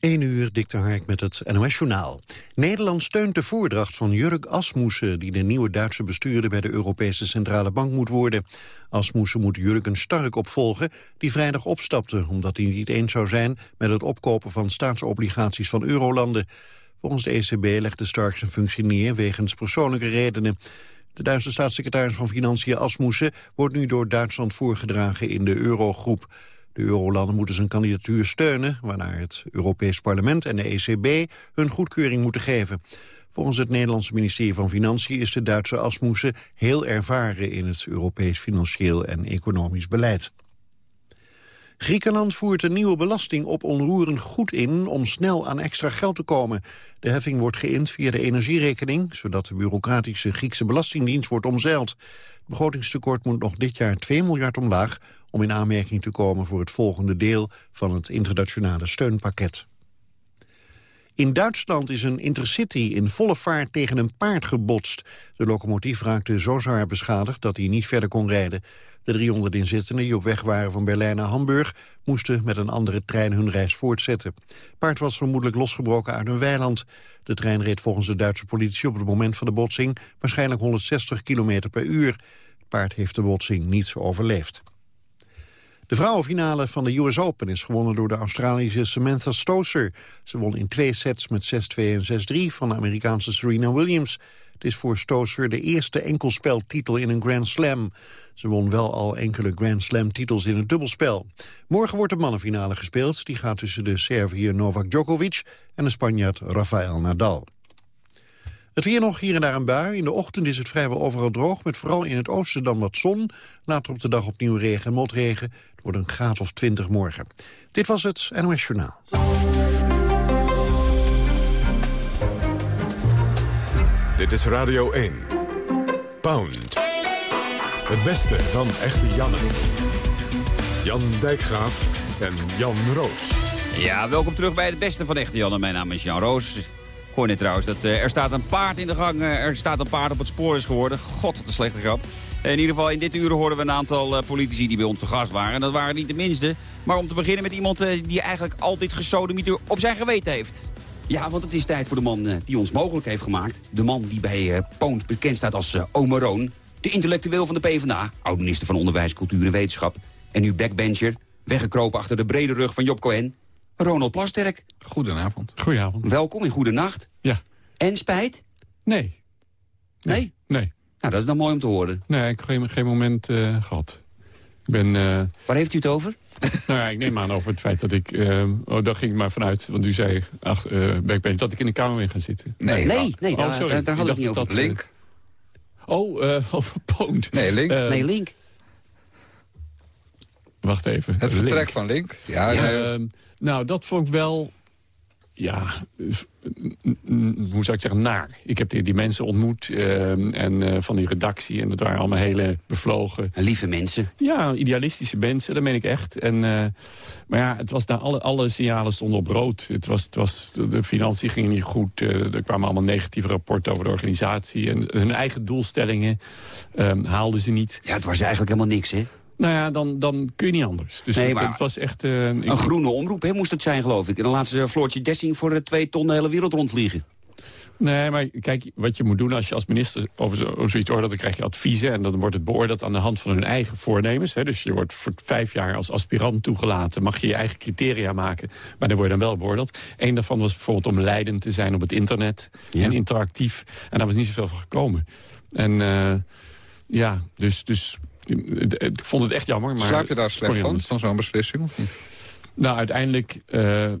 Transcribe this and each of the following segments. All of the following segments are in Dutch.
1 uur, Dikte Hark met het NOS-journaal. Nederland steunt de voordracht van Jurk Asmussen... die de nieuwe Duitse bestuurder bij de Europese Centrale Bank moet worden. Asmussen moet Jurgen Stark opvolgen, die vrijdag opstapte... omdat hij niet eens zou zijn met het opkopen van staatsobligaties van eurolanden. Volgens de ECB legt de Stark zijn functie neer wegens persoonlijke redenen. De Duitse staatssecretaris van Financiën Asmussen... wordt nu door Duitsland voorgedragen in de eurogroep... De eurolanden moeten zijn kandidatuur steunen... waarna het Europees Parlement en de ECB hun goedkeuring moeten geven. Volgens het Nederlandse ministerie van Financiën is de Duitse Asmussen heel ervaren in het Europees financieel en economisch beleid. Griekenland voert een nieuwe belasting op onroerend goed in om snel aan extra geld te komen. De heffing wordt geïnd via de energierekening, zodat de bureaucratische Griekse belastingdienst wordt omzeild. Het begrotingstekort moet nog dit jaar 2 miljard omlaag om in aanmerking te komen voor het volgende deel van het internationale steunpakket. In Duitsland is een intercity in volle vaart tegen een paard gebotst. De locomotief raakte zo zwaar beschadigd dat hij niet verder kon rijden. De 300 inzittenden die op weg waren van Berlijn naar Hamburg... moesten met een andere trein hun reis voortzetten. Paard was vermoedelijk losgebroken uit een weiland. De trein reed volgens de Duitse politie op het moment van de botsing... waarschijnlijk 160 km per uur. Het paard heeft de botsing niet overleefd. De vrouwenfinale van de US Open is gewonnen door de Australische Samantha Stosur. Ze won in twee sets met 6-2 en 6-3 van de Amerikaanse Serena Williams. Het is voor Stosur de eerste enkelspeltitel in een Grand Slam. Ze won wel al enkele Grand Slam titels in het dubbelspel. Morgen wordt de mannenfinale gespeeld. Die gaat tussen de Serviër Novak Djokovic en de Spanjaard Rafael Nadal. Het weer nog hier en daar een bui. In de ochtend is het vrijwel overal droog, met vooral in het oosten dan wat zon. Later op de dag opnieuw regen en motregen. Het wordt een graad of 20 morgen. Dit was het NOS Journaal. Dit is Radio 1. Pound. Het beste van echte Janne. Jan Dijkgraaf en Jan Roos. Ja, welkom terug bij het beste van echte Janne. Mijn naam is Jan Roos hoor net trouwens dat uh, er staat een paard in de gang. Uh, er staat een paard op het spoor is geworden. God, wat een slechte grap. in ieder geval, in dit uur hoorden we een aantal uh, politici die bij ons te gast waren. En dat waren niet de minste. Maar om te beginnen met iemand die eigenlijk altijd gesodemieter op zijn geweten heeft. Ja, want het is tijd voor de man die ons mogelijk heeft gemaakt. De man die bij Poont bekend staat als Omeroon. De intellectueel van de PvdA. Oud-minister van Onderwijs, Cultuur en Wetenschap. En nu backbencher. Weggekropen achter de brede rug van Job Cohen. Ronald Plasterk. Goedenavond. Goedenavond. Welkom in Goedenacht. Ja. En spijt? Nee. Nee? Nee. Nou, dat is dan mooi om te horen. Nee, ik heb geen, geen moment uh, gehad. Ik ben... Uh... Waar heeft u het over? nou ja, ik neem aan over het feit dat ik... Uh, oh, daar ging ik maar vanuit, want u zei ach, backbench, dat ik in de kamer in ga zitten. Nee, nee, nee, oh, daar, daar, daar had ik niet over. Dat, Link. oh, over Poont. Nee, Link. nee, Link. Wacht even. Het vertrek van Link. Ja, ja. Nee, nou, dat vond ik wel... Ja, hoe zou ik zeggen, naar. Ik heb die, die mensen ontmoet uh, en uh, van die redactie. En dat waren allemaal hele bevlogen... Lieve mensen. Ja, idealistische mensen, dat meen ik echt. En, uh, maar ja, het was daar alle, alle signalen stonden op rood. Het was, het was, de financiën gingen niet goed. er kwamen allemaal negatieve rapporten over de organisatie. En hun eigen doelstellingen ehm, haalden ze niet. Ja, het was eigenlijk helemaal niks, hè? Nou ja, dan, dan kun je niet anders. Dus nee, het, het, was echt... Uh, een groene omroep hè, moest het zijn, geloof ik. En dan laten ze Floortje Dessing voor de twee ton de hele wereld rondvliegen. Nee, maar kijk, wat je moet doen als je als minister over, zo, over zoiets oordeelt... dan krijg je adviezen en dan wordt het beoordeeld aan de hand van hun eigen voornemens. Hè. Dus je wordt voor vijf jaar als aspirant toegelaten. Mag je je eigen criteria maken, maar dan word je dan wel beoordeeld. Eén daarvan was bijvoorbeeld om leidend te zijn op het internet ja. en interactief. En daar was niet zoveel van gekomen. En uh, ja, dus... dus ik vond het echt jammer. Maar Slaap je daar slecht van, van zo'n beslissing? Of niet? Nou, uiteindelijk uh,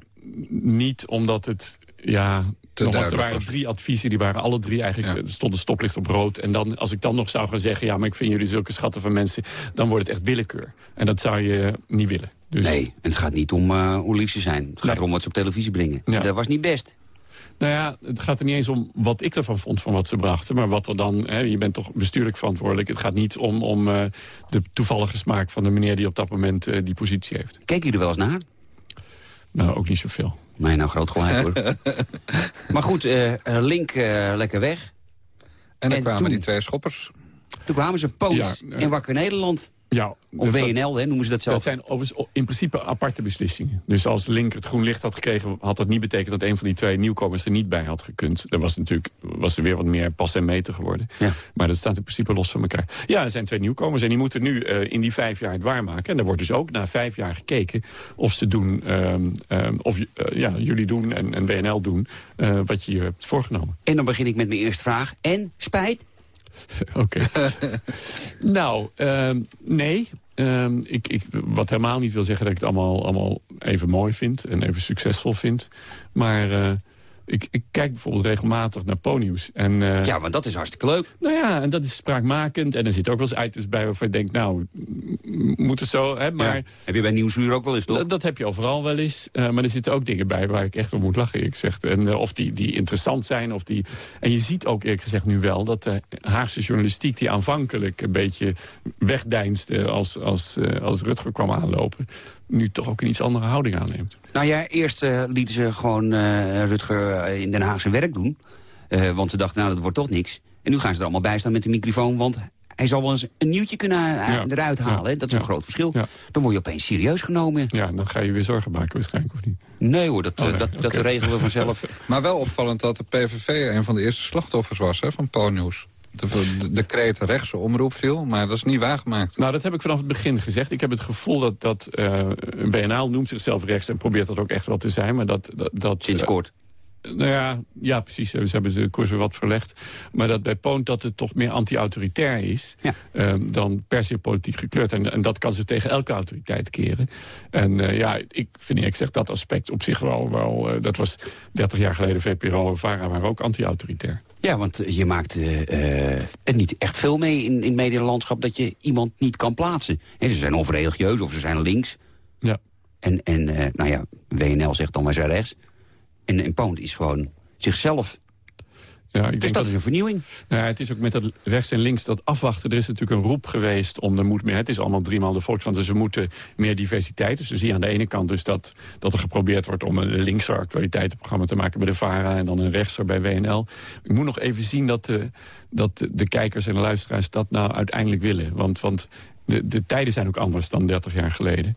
niet omdat het... Ja, Nogmaals, er waren drie adviezen, die waren alle drie eigenlijk... Ja. Er stond een stoplicht op rood. En dan, als ik dan nog zou gaan zeggen... ja, maar ik vind jullie zulke schatten van mensen... dan wordt het echt willekeur. En dat zou je niet willen. Dus... Nee, en het gaat niet om uh, hoe lief ze zijn. Het gaat nee. erom wat ze op televisie brengen. Ja. Dat was niet best. Nou ja, het gaat er niet eens om wat ik ervan vond van wat ze brachten. Maar wat er dan, hè, je bent toch bestuurlijk verantwoordelijk. Het gaat niet om, om uh, de toevallige smaak van de meneer die op dat moment uh, die positie heeft. Kijk je er wel eens naar? Nou, ook niet zoveel. Nee, nou groot gelijk hoor. maar goed, uh, Link lekker weg. En dan en kwamen toen... die twee schoppers. Toen kwamen ze Poot Ja, eh, en Wakker Nederland. Ja, Of WNL, hè, noemen ze dat zelf. Dat zijn overigens in principe aparte beslissingen. Dus als Link het groen licht had gekregen... had dat niet betekend dat een van die twee nieuwkomers er niet bij had gekund. Dan was, natuurlijk, was er weer wat meer pas en meten geworden. Ja. Maar dat staat in principe los van elkaar. Ja, er zijn twee nieuwkomers en die moeten nu eh, in die vijf jaar het waarmaken. En daar wordt dus ook na vijf jaar gekeken of ze doen... ehm, ehm, of eh, ja, jullie doen en, en WNL doen eh, wat je je hebt voorgenomen. En dan begin ik met mijn eerste vraag. En, spijt? Oké. nou, ehm, nee. Ehm, ik, ik, wat helemaal niet wil zeggen dat ik het allemaal, allemaal even mooi vind... en even succesvol vind. Maar eh, ik, ik kijk bijvoorbeeld regelmatig naar Ponyus. En, eh, Ja, want dat is hartstikke leuk. Nou ja, en dat is spraakmakend. En er zit ook wel eens items bij waarvan je denkt... nou, moet het zo, hè? Maar... Ja. Heb je bij Nieuwsuur ook wel eens, toch? Dat, heb je overal wel eens. Eh, maar er zitten ook dingen bij waar ik echt wel moet lachen. Ik zeg, en, eh, of die, die interessant zijn. Of die, en je ziet ook eerlijk gezegd nu wel dat de Haagse journalistiek... die aanvankelijk een beetje wegdeinsde als, als, als Rutger kwam aanlopen... nu toch ook een iets andere houding aanneemt. Nou ja, eerst eh, lieten ze gewoon eh, Rutger eh, in Den Haag zijn werk doen. Eh, want ze dachten, nou, dat wordt toch niks. En nu gaan ze er allemaal bij staan met de microfoon... want hij zal wel eens een nieuwtje kunnen Ja. eruit halen. Dat is Ja. een groot verschil. Ja. Dan word je opeens serieus genomen. Ja, dan ga je weer zorgen maken waarschijnlijk, of niet? Nee hoor, dat, Oh, nee, dat, dat regelen we vanzelf. Maar wel opvallend dat de PVV een van de eerste slachtoffers was hè, van Ponyus. De, de, de kreet rechtse omroep viel, maar dat is niet waargemaakt. Nou, dat heb ik vanaf het begin gezegd. Ik heb het gevoel dat, dat eh een BNL noemt zichzelf rechts... en probeert dat ook echt wel te zijn. Maar dat, dat, dat, Sinds eh, kort. Nou ja, ja, precies. Ze hebben de koers weer wat verlegd. Maar dat bij Poont dat het toch meer anti-autoritair is... Ja. ehm, dan per se politiek gekleurd. En, en dat kan ze tegen elke autoriteit keren. En eh, ja, ik vind ik zeg dat aspect op zich wel... wel eh, dat was 30 jaar geleden VPRO en VARA waren ook anti-autoritair. Ja, want je maakt eh, er niet echt veel mee in, in het medialandschap... dat je iemand niet kan plaatsen. Hè, ze zijn of religieus of ze zijn links. Ja. En, en eh, nou ja, WNL zegt dan maar zij rechts. En, en Poont is gewoon zichzelf. Ja, ik Dus denk dat is een vernieuwing. Nou, het is ook met dat rechts en links dat afwachten. Er is natuurlijk een roep geweest om er moet meer. Het is allemaal driemaal de Volkskrant, dus we moeten meer diversiteit. Dus dan zie je aan de ene kant dus dat, dat er geprobeerd wordt om een linkse actualiteitenprogramma te maken bij de VARA en dan een rechtser bij WNL. Ik moet nog even zien dat de, dat de, de kijkers en de luisteraars dat nou uiteindelijk willen. Want, want de, de tijden zijn ook anders dan 30 jaar geleden.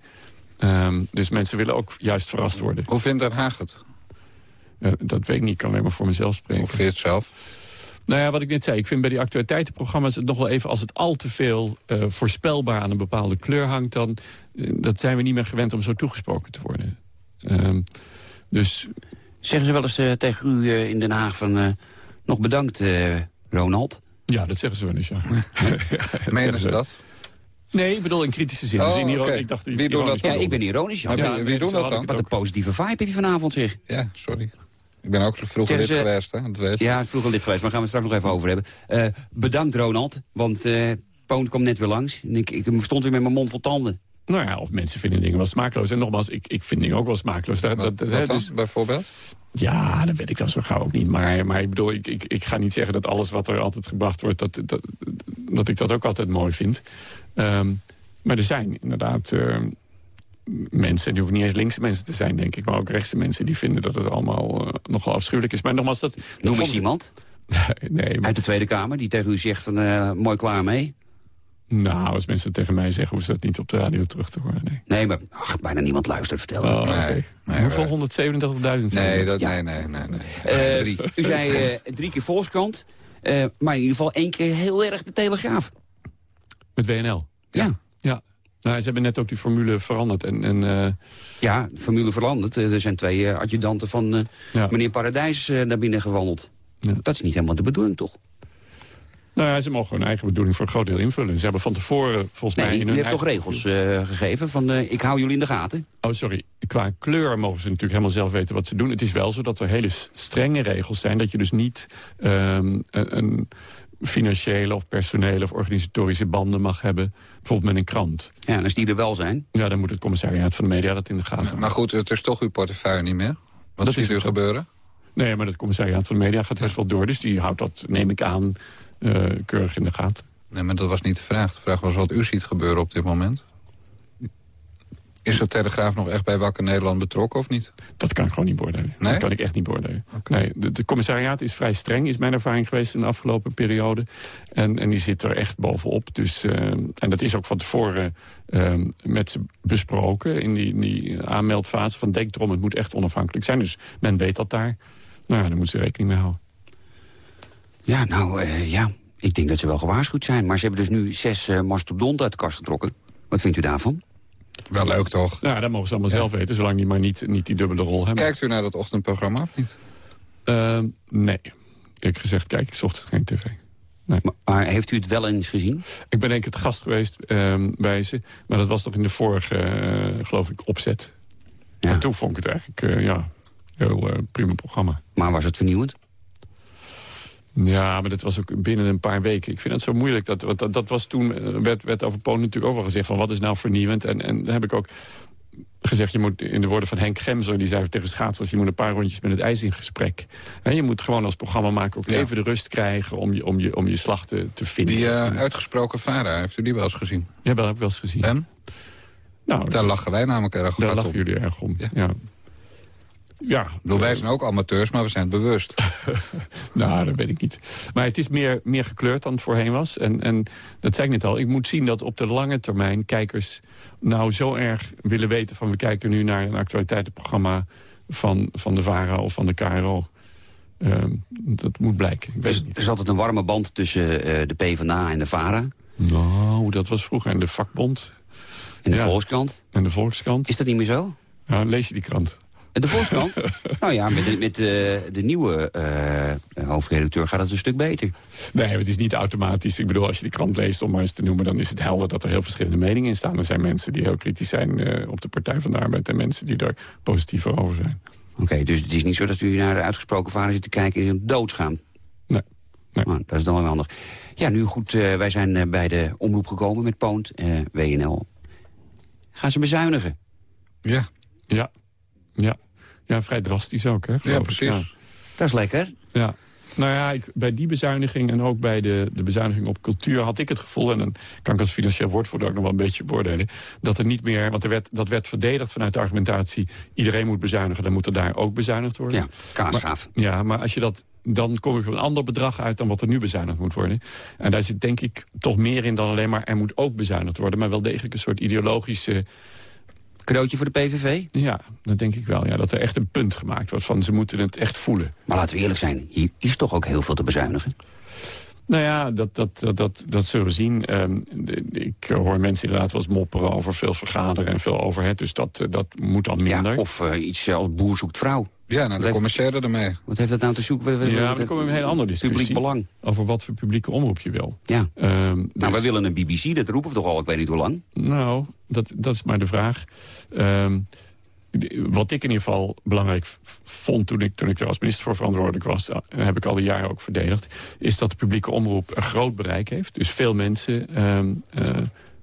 Ehm, dus mensen willen ook juist verrast worden. Hoe vindt Den Haag het? Eh, dat weet ik niet, ik kan alleen maar voor mezelf spreken. Of vind je het zelf? Nou ja, wat ik net zei, ik vind bij die actualiteitenprogramma's... het nog wel even als het al te veel eh, voorspelbaar aan een bepaalde kleur hangt... dan eh, dat zijn we niet meer gewend om zo toegesproken te worden. Ehm, dus Zeggen ze wel eens tegen u in Den Haag van... eh, nog bedankt, eh, Ronald. ja, dat zeggen ze wel eens, ja. Menen ze dat? Nee, ik bedoel in kritische zin. Oh, Dus in ik dacht, Wie ironisch dat Ja, dan? ik ben ironisch. Maar Ja, wie, doen dat dan? Wat een positieve vibe heb je vanavond, zeg. Ja, sorry. Ik ben ook vroeger lid geweest, hè? Dat weet je. Ja, vroeger lid geweest, maar daar gaan we het straks nog even over hebben. Eh, bedankt, Ronald, want eh Poont kwam net weer langs. En ik, ik stond weer met mijn mond vol tanden. Nou ja, of mensen vinden dingen wel smaakloos. En nogmaals, ik, ik vind dingen ook wel smaakloos. Dat, dat, wat hè, dan, dus- bijvoorbeeld? Ja, dat weet ik dan zo gauw ook niet. Maar, maar ik bedoel, ik, ik, ik ga niet zeggen dat alles wat er altijd gebracht wordt... dat, dat, dat ik dat ook altijd mooi vind. Ehm, maar er zijn inderdaad ehm, mensen... die hoeven niet eens linkse mensen te zijn, denk ik... maar ook rechtse mensen die vinden dat het allemaal eh, nogal afschuwelijk is. Maar nogmaals, dat... Noem eens vond- iemand Nee, maar, uit de Tweede Kamer die tegen u zegt van eh, mooi klaar mee. nou, als mensen tegen mij zeggen... hoeven ze dat niet op de radio terug te horen, nee. Nee, maar ach, bijna niemand luistert, vertel. Oh, Nee, nee, Hoeveel? 137.000 zijn Nee, er? dat, Ja. nee, nee, nee. nee. Eh, Drie. U zei eh, drie keer Volkskrant, eh, maar in ieder geval één keer heel erg de Telegraaf. Met WNL. Ja, Ja. Nou, ze hebben net ook die formule veranderd. En, en eh, ja formule veranderd. Eh, er zijn twee eh, adjudanten van ja. meneer Paradijs naar binnen gewandeld. Ja. Dat is niet helemaal de bedoeling, toch? Nou ja, ze mogen hun eigen bedoeling voor een groot deel invullen. Ze hebben van tevoren volgens mij... In u heeft toch regels gegeven van ik hou jullie in de gaten. Oh, sorry. Qua kleur mogen ze natuurlijk helemaal zelf weten wat ze doen. Het is wel zo dat er hele strenge regels zijn... dat je dus niet ehm, een financiële of personele of organisatorische banden mag hebben. Bijvoorbeeld met een krant. Ja, en als die er wel zijn. Ja, dan moet het commissariaat van de media dat in de gaten houden. Maar goed, het is toch uw portefeuille niet meer? Wat Dat ziet is u gebeuren? Nee, maar het commissariaat van de media gaat best wel door. Dus die houdt dat, neem ik aan, eh, keurig in de gaten. Nee, maar dat was niet de vraag. De vraag was wat u ziet gebeuren op dit moment. Is de Telegraaf nog echt bij Wakker Nederland betrokken of niet? Dat kan ik gewoon niet beoordelen. Nee? Dat kan ik echt niet beoordelen. Nee, de, de commissariaat is vrij streng, is mijn ervaring geweest in de afgelopen periode. En, en die zit er echt bovenop. Dus, uh, en dat is ook van tevoren uh, met ze besproken in die, die aanmeldfase van denk erom, het moet echt onafhankelijk zijn. Dus men weet dat daar. Nou ja, daar moeten ze rekening mee houden. Ja, nou uh, ja, ik denk dat ze wel gewaarschuwd zijn. Maar ze hebben dus nu zes uh, mastodonten uit de kast getrokken. Wat vindt u daarvan? Wel leuk, toch? Ja, dat mogen ze allemaal ja. zelf weten, zolang die maar niet, niet die dubbele rol hebben. Kijkt u naar dat ochtendprogramma of niet? Uh, nee. Ik gezegd, kijk, ik zocht geen tv. Nee. Maar, maar, heeft u het wel eens gezien? Ik ben denk ik het gast geweest uh, bij ze. Maar dat was nog in de vorige, uh, geloof ik, opzet. Ja. En toen vond ik het eigenlijk, uh, ja, heel prima programma. Maar was het vernieuwend? Ja, maar dat was ook binnen een paar weken. Ik vind het zo moeilijk. Dat, want dat, dat was toen, eh, werd, werd over Polen natuurlijk ook wel gezegd... van wat is nou vernieuwend? En, en dan heb ik ook gezegd, je moet in de woorden van Henk Gemser... die zei tegen schaatsers, je moet een paar rondjes met het ijs in gesprek. En je moet gewoon als programma maken ook ja. even de rust krijgen... om je, om je, om je slag te, te vinden. Die uh, uitgesproken VARA, heeft u die wel eens gezien? Ja, dat heb ik wel eens gezien. En? Nou, daar lachen wij namelijk erg Daar om. lachen jullie erg om, ja. ja. Ja. Bedoel, wij zijn ook amateurs, maar we zijn het bewust. nou, dat weet ik niet. Maar het is meer, meer gekleurd dan het voorheen was. En, en dat zei ik net al. Ik moet zien dat op de lange termijn kijkers nou zo erg willen weten... van we kijken nu naar een actualiteitenprogramma van, van de VARA of van de KRO. Uh, dat moet blijken. Ik weet dus, het niet. Er is altijd een warme band tussen uh, de PvdA en de VARA? Nou, dat was vroeger. En de vakbond. En de ja. Volkskrant? En de Volkskrant. Is dat niet meer zo? Ja, lees je die krant? De Volkskrant? nou ja, met, de, met de, de nieuwe uh, hoofdredacteur gaat het een stuk beter. Nee, het is niet automatisch. Ik bedoel, als je die krant leest, om maar eens te noemen... dan is het helder dat er heel verschillende meningen in staan. Er zijn mensen die heel kritisch zijn uh, op de Partij van de Arbeid... en mensen die daar positiever over zijn. Oké, okay, dus het is niet zo dat u naar de uitgesproken vader zit te kijken... en doodsgaan? Nee. nee. Oh, dat is dan wel handig. Ja, nu goed, wij zijn bij de omroep gekomen met Poont, WNL. Gaan ze bezuinigen? Ja. Ja. Ja. Ja, vrij drastisch ook, hè? Ja, precies. Ja. Dat is lekker. Ja. Nou ja, ik, bij die bezuiniging en ook bij de, de bezuiniging op cultuur... had ik het gevoel, en dan kan ik als financieel woordvoerder ook nog wel een beetje beoordelen... dat er niet meer, want er werd, dat werd verdedigd vanuit de argumentatie... iedereen moet bezuinigen, dan moet er daar ook bezuinigd worden. Ja, kaasgaaf. Ja, maar als je dat dan kom ik op een ander bedrag uit dan wat er nu bezuinigd moet worden. En daar zit denk ik toch meer in dan alleen maar... er moet ook bezuinigd worden, maar wel degelijk een soort ideologische... Cadeautje voor de PVV? Ja, dat denk ik wel. Ja, dat er echt een punt gemaakt wordt van ze moeten het echt voelen. Maar laten we eerlijk zijn, hier is toch ook heel veel te bezuinigen? Nou ja, dat, dat, dat, dat, dat zullen we zien. Um, de, de, ik hoor mensen inderdaad wel eens mopperen over veel vergaderen en veel overheid. Dus dat, dat moet dan minder. Ja, of uh, iets als boer zoekt vrouw. Ja, nou, de commerciële ermee. Wat heeft dat nou te zoeken? We, ja, dan komen we in een hele andere discussie. Publiek belang. Over wat voor publieke omroep je wil. Ja. Um, dus... Nou, wij willen een BBC, dat roepen we toch al, ik weet niet hoe lang. Nou, dat, dat is maar de vraag. Um, wat ik in ieder geval belangrijk vond toen ik, toen ik er als minister voor verantwoordelijk was... heb ik al die jaren ook verdedigd... is dat de publieke omroep een groot bereik heeft. Dus veel mensen um, uh,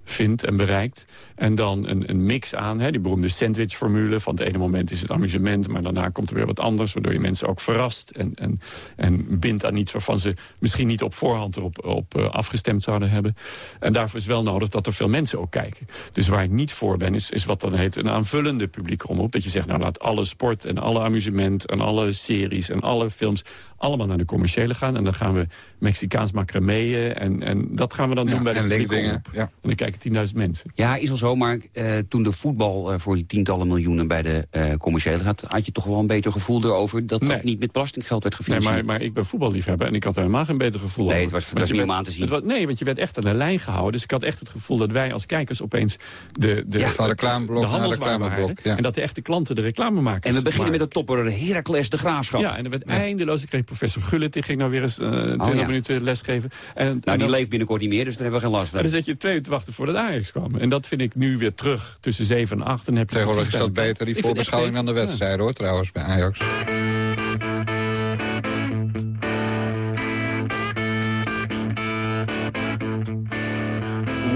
vindt en bereikt. En dan een, een mix aan, hè, die beroemde sandwichformule... van het ene moment is het amusement, maar daarna komt er weer wat anders... waardoor je mensen ook verrast en, en, en bindt aan iets... waarvan ze misschien niet op voorhand erop op, uh, afgestemd zouden hebben. En daarvoor is wel nodig dat er veel mensen ook kijken. Dus waar ik niet voor ben, is, is wat dan heet een aanvullende publieke omroep. Dat je zegt, nou laat alle sport en alle amusement... en alle series en alle films allemaal naar de commerciële gaan. En dan gaan we Mexicaans macrameeën. En, en dat gaan we dan ja, doen bij de omroep. ja. En dan kijken 10.000 mensen. Ja, is wel zo, maar uh, toen de voetbal uh, voor die tientallen miljoenen bij de uh, commerciële gaat... had je toch wel een beter gevoel erover dat Nee. dat niet met belastinggeld werd Nee, gefinancierd. maar, maar ik ben voetballiefhebber en ik had er helemaal geen beter gevoel Nee, over. het was je om aan te zien. het was- nee, want je werd echt aan de lijn gehouden. Dus ik had echt het gevoel dat wij als kijkers opeens de, de, Ja, van reclameblok de reclameblok, waren. ja. En dat de echte klanten de reclamemakers en we beginnen met de topper Heracles de Graafschap. Ja, en er werd eindeloos. Ik kreeg professor Gullit, die ging nou weer eens eh 20 Oh, ja. minuten lesgeven. En, en Nou, die dan- leeft binnenkort niet meer, dus daar hebben we geen last en dan van. zet je twee uur te wachten voordat Ajax kwam. En dat vind ik nu weer terug tussen 7 en 8. En heb je Tegenwoordig is dat beter, die voorbeschouwing dan de wedstrijd, hoor, trouwens, bij Ajax.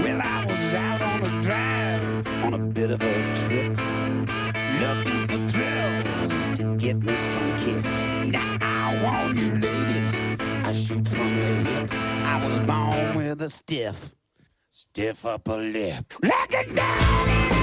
Well, I was out on a drive on a bit of a trip, looking for thrills to get me some kicks. Now I want you ladies, I shoot from the hip. I was born with a stiff, stiff upper lip. In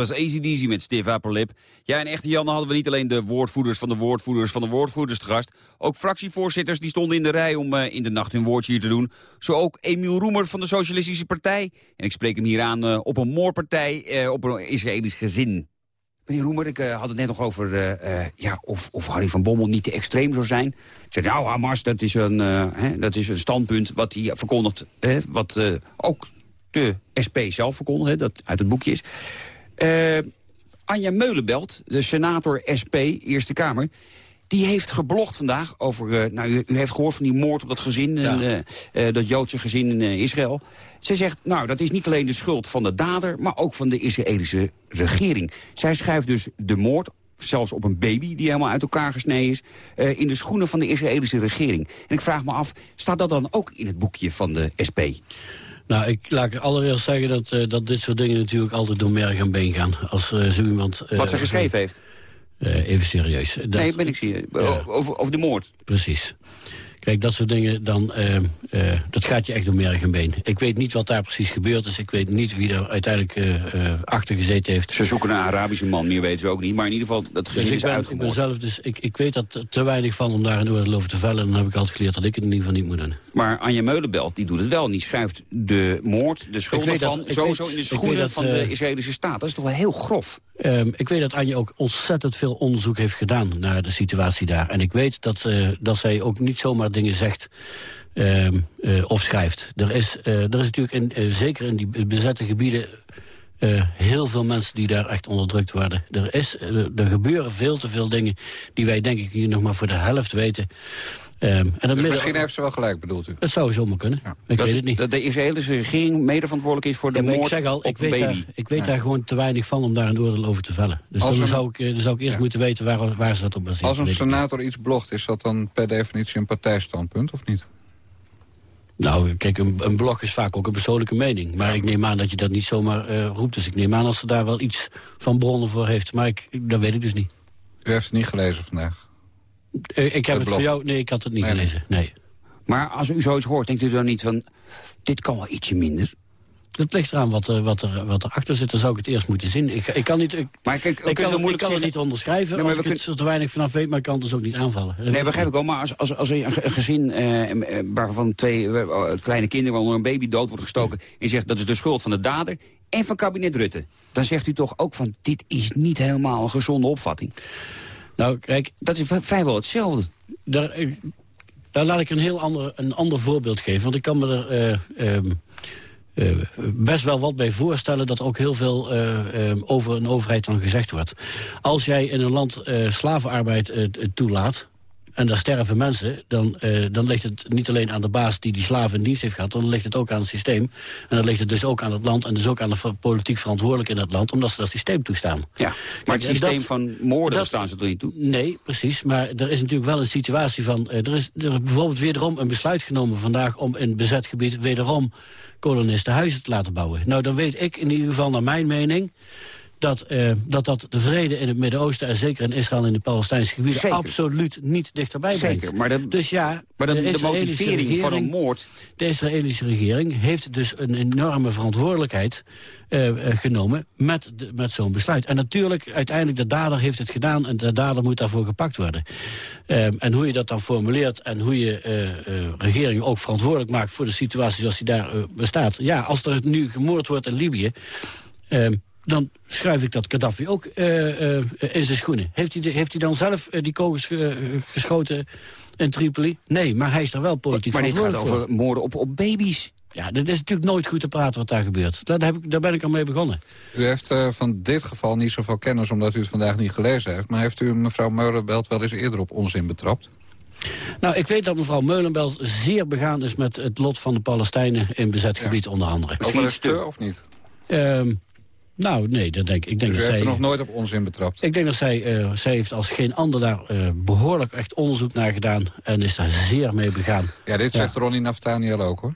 was Easy Deasy met Steve Upper. Ja, en echte Jan hadden we niet alleen de woordvoerders van de woordvoerders van de woordvoerders te gast. Ook fractievoorzitters die stonden in de rij om uh, in de nacht hun woordje hier te doen. Zo ook Emiel Roemer van de Socialistische Partij. En ik spreek hem hier aan uh, op een moorpartij uh, op een Israëlisch gezin. Meneer Roemer, ik had het net nog over ja, of, of Harry van Bommel niet te extreem zou zijn. Ik zei, nou Hamas, dat is een, hè, dat is een standpunt wat hij verkondigt. Hè, wat ook de SP zelf verkondigt, dat uit het boekje is. Uh, Anja Meulenbelt, de senator SP, Eerste Kamer... die heeft geblogd vandaag over... Uh, nou, u, u, heeft gehoord van die moord op dat gezin, ja. uh, dat Joodse gezin in Israël. Ze zegt, nou, dat is niet alleen de schuld van de dader... maar ook van de Israëlische regering. Zij schrijft dus de moord zelfs op een baby die helemaal uit elkaar gesneden is... in de schoenen van de Israëlische regering. En ik vraag me af, staat dat dan ook in het boekje van de SP? Nou, ik laat allereerst zeggen dat, uh, dat dit soort dingen natuurlijk altijd door merg en been gaan. Als uh, zo iemand... Uh, Wat ze geschreven heeft? even serieus. Dat, nee, ben ik zie. Over, over de moord. Precies. Kijk, dat soort dingen, dan, uh, uh, dat gaat je echt door merg en been. Ik weet niet wat daar precies gebeurd is. Ik weet niet wie er uiteindelijk uh, achter gezeten heeft. Ze zoeken een Arabische man, meer weten ze ook niet. Maar in ieder geval, dat gezin dus ik ben, is ik ben zelf, dus ik, ik weet dat te weinig van om daar een oordeel over te vellen. En dan heb ik altijd geleerd dat ik het in ieder geval niet moet doen. Maar Anja Meulenbelt, die doet het wel. Die schrijft de moord, de schuld van, sowieso in de schoenen van de Israëlische staat. Dat is toch wel heel grof. Um, ik weet dat Anja ook ontzettend veel onderzoek heeft gedaan naar de situatie daar. En ik weet dat, uh, dat zij ook niet zomaar dingen zegt uh, uh, of schrijft. Er is, er is natuurlijk in, zeker in die bezette gebieden... heel veel mensen die daar echt onderdrukt worden. Er, is, er gebeuren veel te veel dingen die wij denk ik hier nog maar voor de helft weten. Um, en dus misschien heeft ze wel gelijk, bedoelt u? Dat zou zomaar kunnen. Ja. Ik dat, weet het niet. Dat de Israëlische regering mede verantwoordelijk is voor de ja, moord ik zeg al, ik weet baby. Daar, ik weet ja. daar gewoon te weinig van om daar een oordeel over te vellen. Dus dan, een, zou ik, dan zou ik eerst moeten weten waar, waar ze dat op baseren. Als een senator iets blogt, is dat dan per definitie een partijstandpunt of niet? Nou, kijk, een, een, blog is vaak ook een persoonlijke mening. Maar ik neem aan dat je dat niet zomaar uh, roept. Dus ik neem aan als ze daar wel iets van bronnen voor heeft. Maar ik, dat weet ik dus niet. U heeft het niet gelezen vandaag? Uh, ik heb het, het voor jou... Nee, ik had het niet nee, gelezen. Nee. Maar als u zoiets hoort, denkt u dan niet van... dit kan wel ietsje minder? Dat ligt eraan wat, er, wat, er, wat erachter zit. Dan zou ik het eerst moeten zien. Ik, ik kan, niet, ik, maar kijk, ik kan, kan het niet onderschrijven nee, als ik kunnen... er te weinig vanaf weet. Maar ik kan het dus ook niet aanvallen. Nee, begrijp ik wel. Maar als, als, als een gezin eh, waarvan twee uh, kleine kinderen... waaronder een baby dood wordt gestoken... en je zegt dat is de schuld van de dader en van kabinet Rutte... dan zegt u toch ook van dit is niet helemaal een gezonde opvatting. Nou, kijk... Dat is vrijwel hetzelfde. Daar, daar laat ik een heel ander, een ander voorbeeld geven. Want ik kan me er uh, uh, best wel wat bij voorstellen... dat ook heel veel uh, over een overheid dan gezegd wordt. Als jij in een land slavenarbeid toelaat en daar sterven mensen, dan, uh, dan ligt het niet alleen aan de baas die die slaven in dienst heeft gehad, dan ligt het ook aan het systeem. En dan ligt het dus ook aan het land en dus ook aan de politiek verantwoordelijk in het land, omdat ze dat systeem toestaan. Ja, maar het systeem dat, van moorden dat, staan ze er niet toe? Nee, precies. Maar er is natuurlijk wel een situatie van, uh, er is er bijvoorbeeld wederom een besluit genomen vandaag om in bezet gebied wederom kolonisten huizen te laten bouwen. Nou, dan weet ik in ieder geval naar mijn mening dat, uh, dat dat de vrede in het Midden-Oosten... en zeker in Israël en in de Palestijnse gebieden... Zeker. absoluut niet dichterbij brengt. Zeker, maar de, dus ja, maar de, de, de motivering regering, van een moord... De Israëlische regering heeft dus een enorme verantwoordelijkheid uh, genomen... met, met zo'n besluit. En natuurlijk, uiteindelijk, de dader heeft het gedaan... en de dader moet daarvoor gepakt worden. Uh, en hoe je dat dan formuleert... en hoe je regering ook verantwoordelijk maakt... voor de situatie zoals die daar bestaat. Ja, als er nu gemoord wordt in Libië... dan schrijf ik dat Gaddafi ook uh, uh, in zijn schoenen. Heeft hij, heeft hij dan zelf uh, die kogels geschoten in Tripoli? Nee, maar hij is er wel politiek maar, maar dit gaat over moorden op, op baby's. Ja, dat is natuurlijk nooit goed te praten wat daar gebeurt. Daar, heb ik, daar ben ik al mee begonnen. U heeft van dit geval niet zoveel kennis omdat u het vandaag niet gelezen heeft. Maar heeft u mevrouw Meulenbelt wel eens eerder op onzin betrapt? Nou, ik weet dat mevrouw Meulenbelt zeer begaan is met het lot van de Palestijnen in bezet gebied onder andere. Een stuk of niet? Um, nou, nee, dat denk ik. denk dus dat heeft zij, er nog nooit op onzin betrapt? Ik denk dat zij, uh, zij heeft als geen ander daar uh, behoorlijk echt onderzoek naar gedaan... en is daar zeer mee begaan. Ja, dit zegt ja. Ronnie Naftaniel ook, hoor.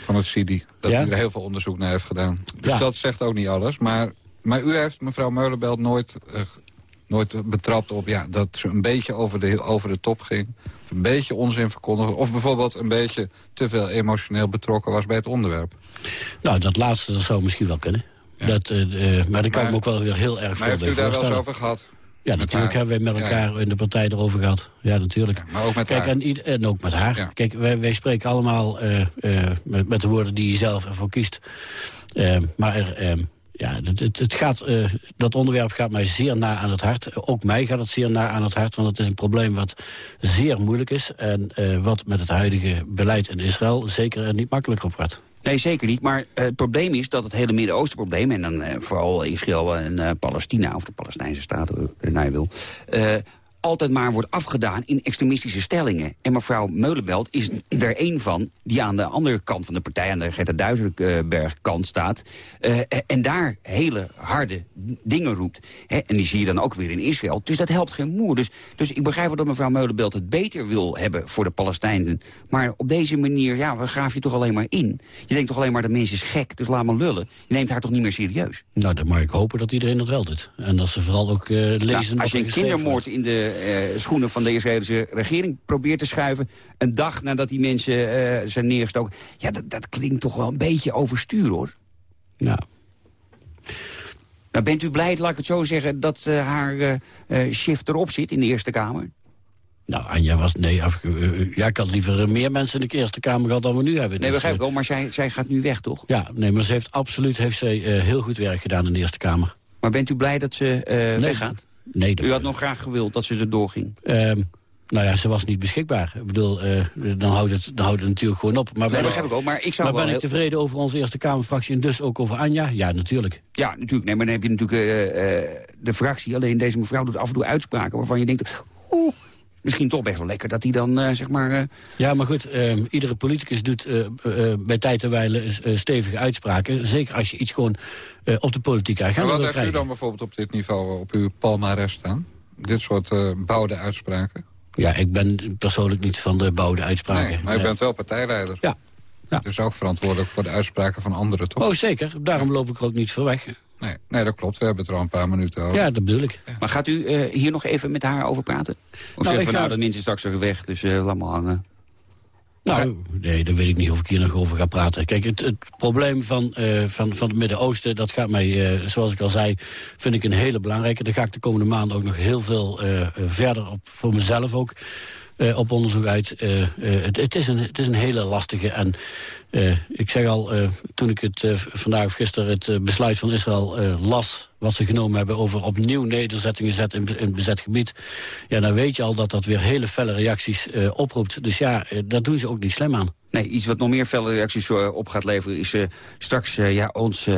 Van het CIDI. Dat ja? hij er heel veel onderzoek naar heeft gedaan. Dus ja. dat zegt ook niet alles. Maar, maar u heeft mevrouw Meulenbelt nooit, uh, nooit betrapt op... Ja, dat ze een beetje over de, over de top ging. Of een beetje onzin verkondigde. Of bijvoorbeeld een beetje te veel emotioneel betrokken was bij het onderwerp. Nou, dat laatste dat zou misschien wel kunnen. Dat, eh, eh, maar daar kan me ook wel weer heel erg Maar veel heeft u daar wel eens over gehad? Ja, met natuurlijk haar? hebben wij met Ja, elkaar in de partij erover gehad. Ja, natuurlijk. Maar ook met Kijk, haar? en, ook met haar. Ja. Kijk, wij, wij spreken allemaal eh, eh, met, met de woorden die je zelf ervoor kiest. Maar er, ja, het, het, het gaat, eh, dat onderwerp gaat mij zeer na aan het hart. Ook mij gaat het zeer na aan het hart, want het is een probleem wat zeer moeilijk is. En eh, wat met het huidige beleid in Israël zeker er niet makkelijker op gaat. Nee, zeker niet. Maar eh, het probleem is dat het hele Midden-Oosten-probleem... en dan eh, vooral Israël en eh, Palestina, of de Palestijnse staat, naar je wil... eh, altijd maar wordt afgedaan in extremistische stellingen. En mevrouw Meulenbelt is er één van... die aan de andere kant van de partij, aan de Gerda Duisenberg kant staat... eh, en daar hele harde dingen roept. Hè, en die zie je dan ook weer in Israël. Dus dat helpt geen moer. Dus, dus ik begrijp wel dat mevrouw Meulenbelt het beter wil hebben voor de Palestijnen. Maar op deze manier, ja, we graaf je toch alleen maar in. Je denkt toch alleen maar, de mens is gek, dus laat maar lullen. Je neemt haar toch niet meer serieus. Nou, dan mag ik hopen dat iedereen dat wel doet. En dat ze vooral ook eh, lezen Nou, wat als je een kindermoord in de eh, schoenen van de Israëlische regering probeert te schuiven... een dag nadat die mensen eh, zijn neergestoken... ja, dat, dat klinkt toch wel een beetje overstuur, hoor. Nou, bent u blij, laat ik het zo zeggen, dat eh, haar eh, eh, shift erop zit in de Eerste Kamer? Nou, Anja was... Nee, af, eh, eh, ja, ik had liever eh, meer mensen in de Eerste Kamer gehad dan we nu hebben. Nee, Dus, begrijp ik eh, wel, maar zij, zij gaat nu weg, toch? Ja, nee, maar ze heeft absoluut heeft zij, eh, heel goed werk gedaan in de Eerste Kamer. Maar bent u blij dat ze eh, weggaat? Nee, dat, U had nog graag gewild dat ze er doorging. Ehm, nou ja, ze was niet beschikbaar. Ik bedoel, eh, dan, houdt het, dan houdt het natuurlijk gewoon op. Maar, Nee, ben, begrijp ik ook, maar ik zou maar wel... ben ik tevreden over onze Eerste Kamerfractie en dus ook over Anja? Ja, natuurlijk. Ja, natuurlijk. Nee, maar dan heb je natuurlijk eh, eh, de fractie. Alleen deze mevrouw doet af en toe uitspraken waarvan je denkt... Oeh, misschien toch best wel lekker dat hij dan, eh, zeg maar... eh, Ja, maar goed, ehm, iedere politicus doet eh, bij tijd en wijle stevige uitspraken. Zeker als je iets gewoon eh, op de politieke En agenda wat wil heeft u dan bijvoorbeeld op dit niveau op uw palmares staan? Dit soort eh bouwde uitspraken? Ja, ik ben persoonlijk niet van de bouwde uitspraken. Nee, maar u bent wel partijleider. Ja. Ja. Dus ook verantwoordelijk voor de uitspraken van anderen, toch? Oh, zeker. Daarom loop ik er ook niet voor weg. Nee, nee, dat klopt. We hebben het er al een paar minuten over. Ja, dat bedoel ik. Maar gaat u eh, hier nog even met haar over praten? Of Nou, zegt ik van ga- nou, dat mensen straks er weg, dus eh, laat maar hangen. Nou, nee, dan weet ik niet of ik hier nog over ga praten. Kijk, het, het probleem van, eh, van, van het Midden-Oosten, dat gaat mij, eh, zoals ik al zei, vind ik een hele belangrijke. Daar ga ik de komende maanden ook nog heel veel eh, eh, verder op, voor mezelf ook, eh, op onderzoek uit. Eh, eh, het, het, is een, het is een hele lastige en ik zeg al, toen ik het vandaag of gisteren het besluit van Israël las... wat ze genomen hebben over opnieuw nederzettingen zetten in, in bezet gebied... ja, dan weet je al dat dat weer hele felle reacties oproept. Dus ja, daar doen ze ook niet slim aan. Nee, iets wat nog meer felle reacties op gaat leveren... is straks ja, ons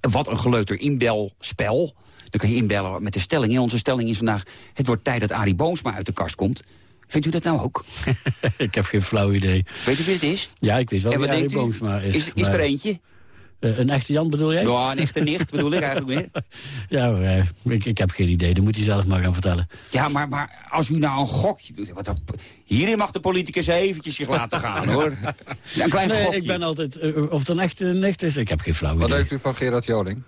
wat een geleuter inbelspel. Dan kan je inbellen met de stelling. En onze stelling is vandaag... het wordt tijd dat Arie Boomsma uit de kast komt. Vindt u dat nou ook? ik heb geen flauw idee. Weet u wie het is? Ja, ik weet wel en wie wat Arie? Boomsma is. Is, is maar- er eentje? Eh, een echte Jan bedoel jij? Ja, een echte nicht bedoel ik eigenlijk meer. Ja, maar, eh, ik, ik heb geen idee. Dat moet hij zelf maar gaan vertellen. Ja, maar, maar als u nou een gokje doet... Wat hierin mag de politicus eventjes zich laten gaan, hoor. Een klein Nee, gokje. ik ben altijd... eh, of het een echte nicht is, ik heb geen flauw Wat idee. denkt u van Gerard Joling?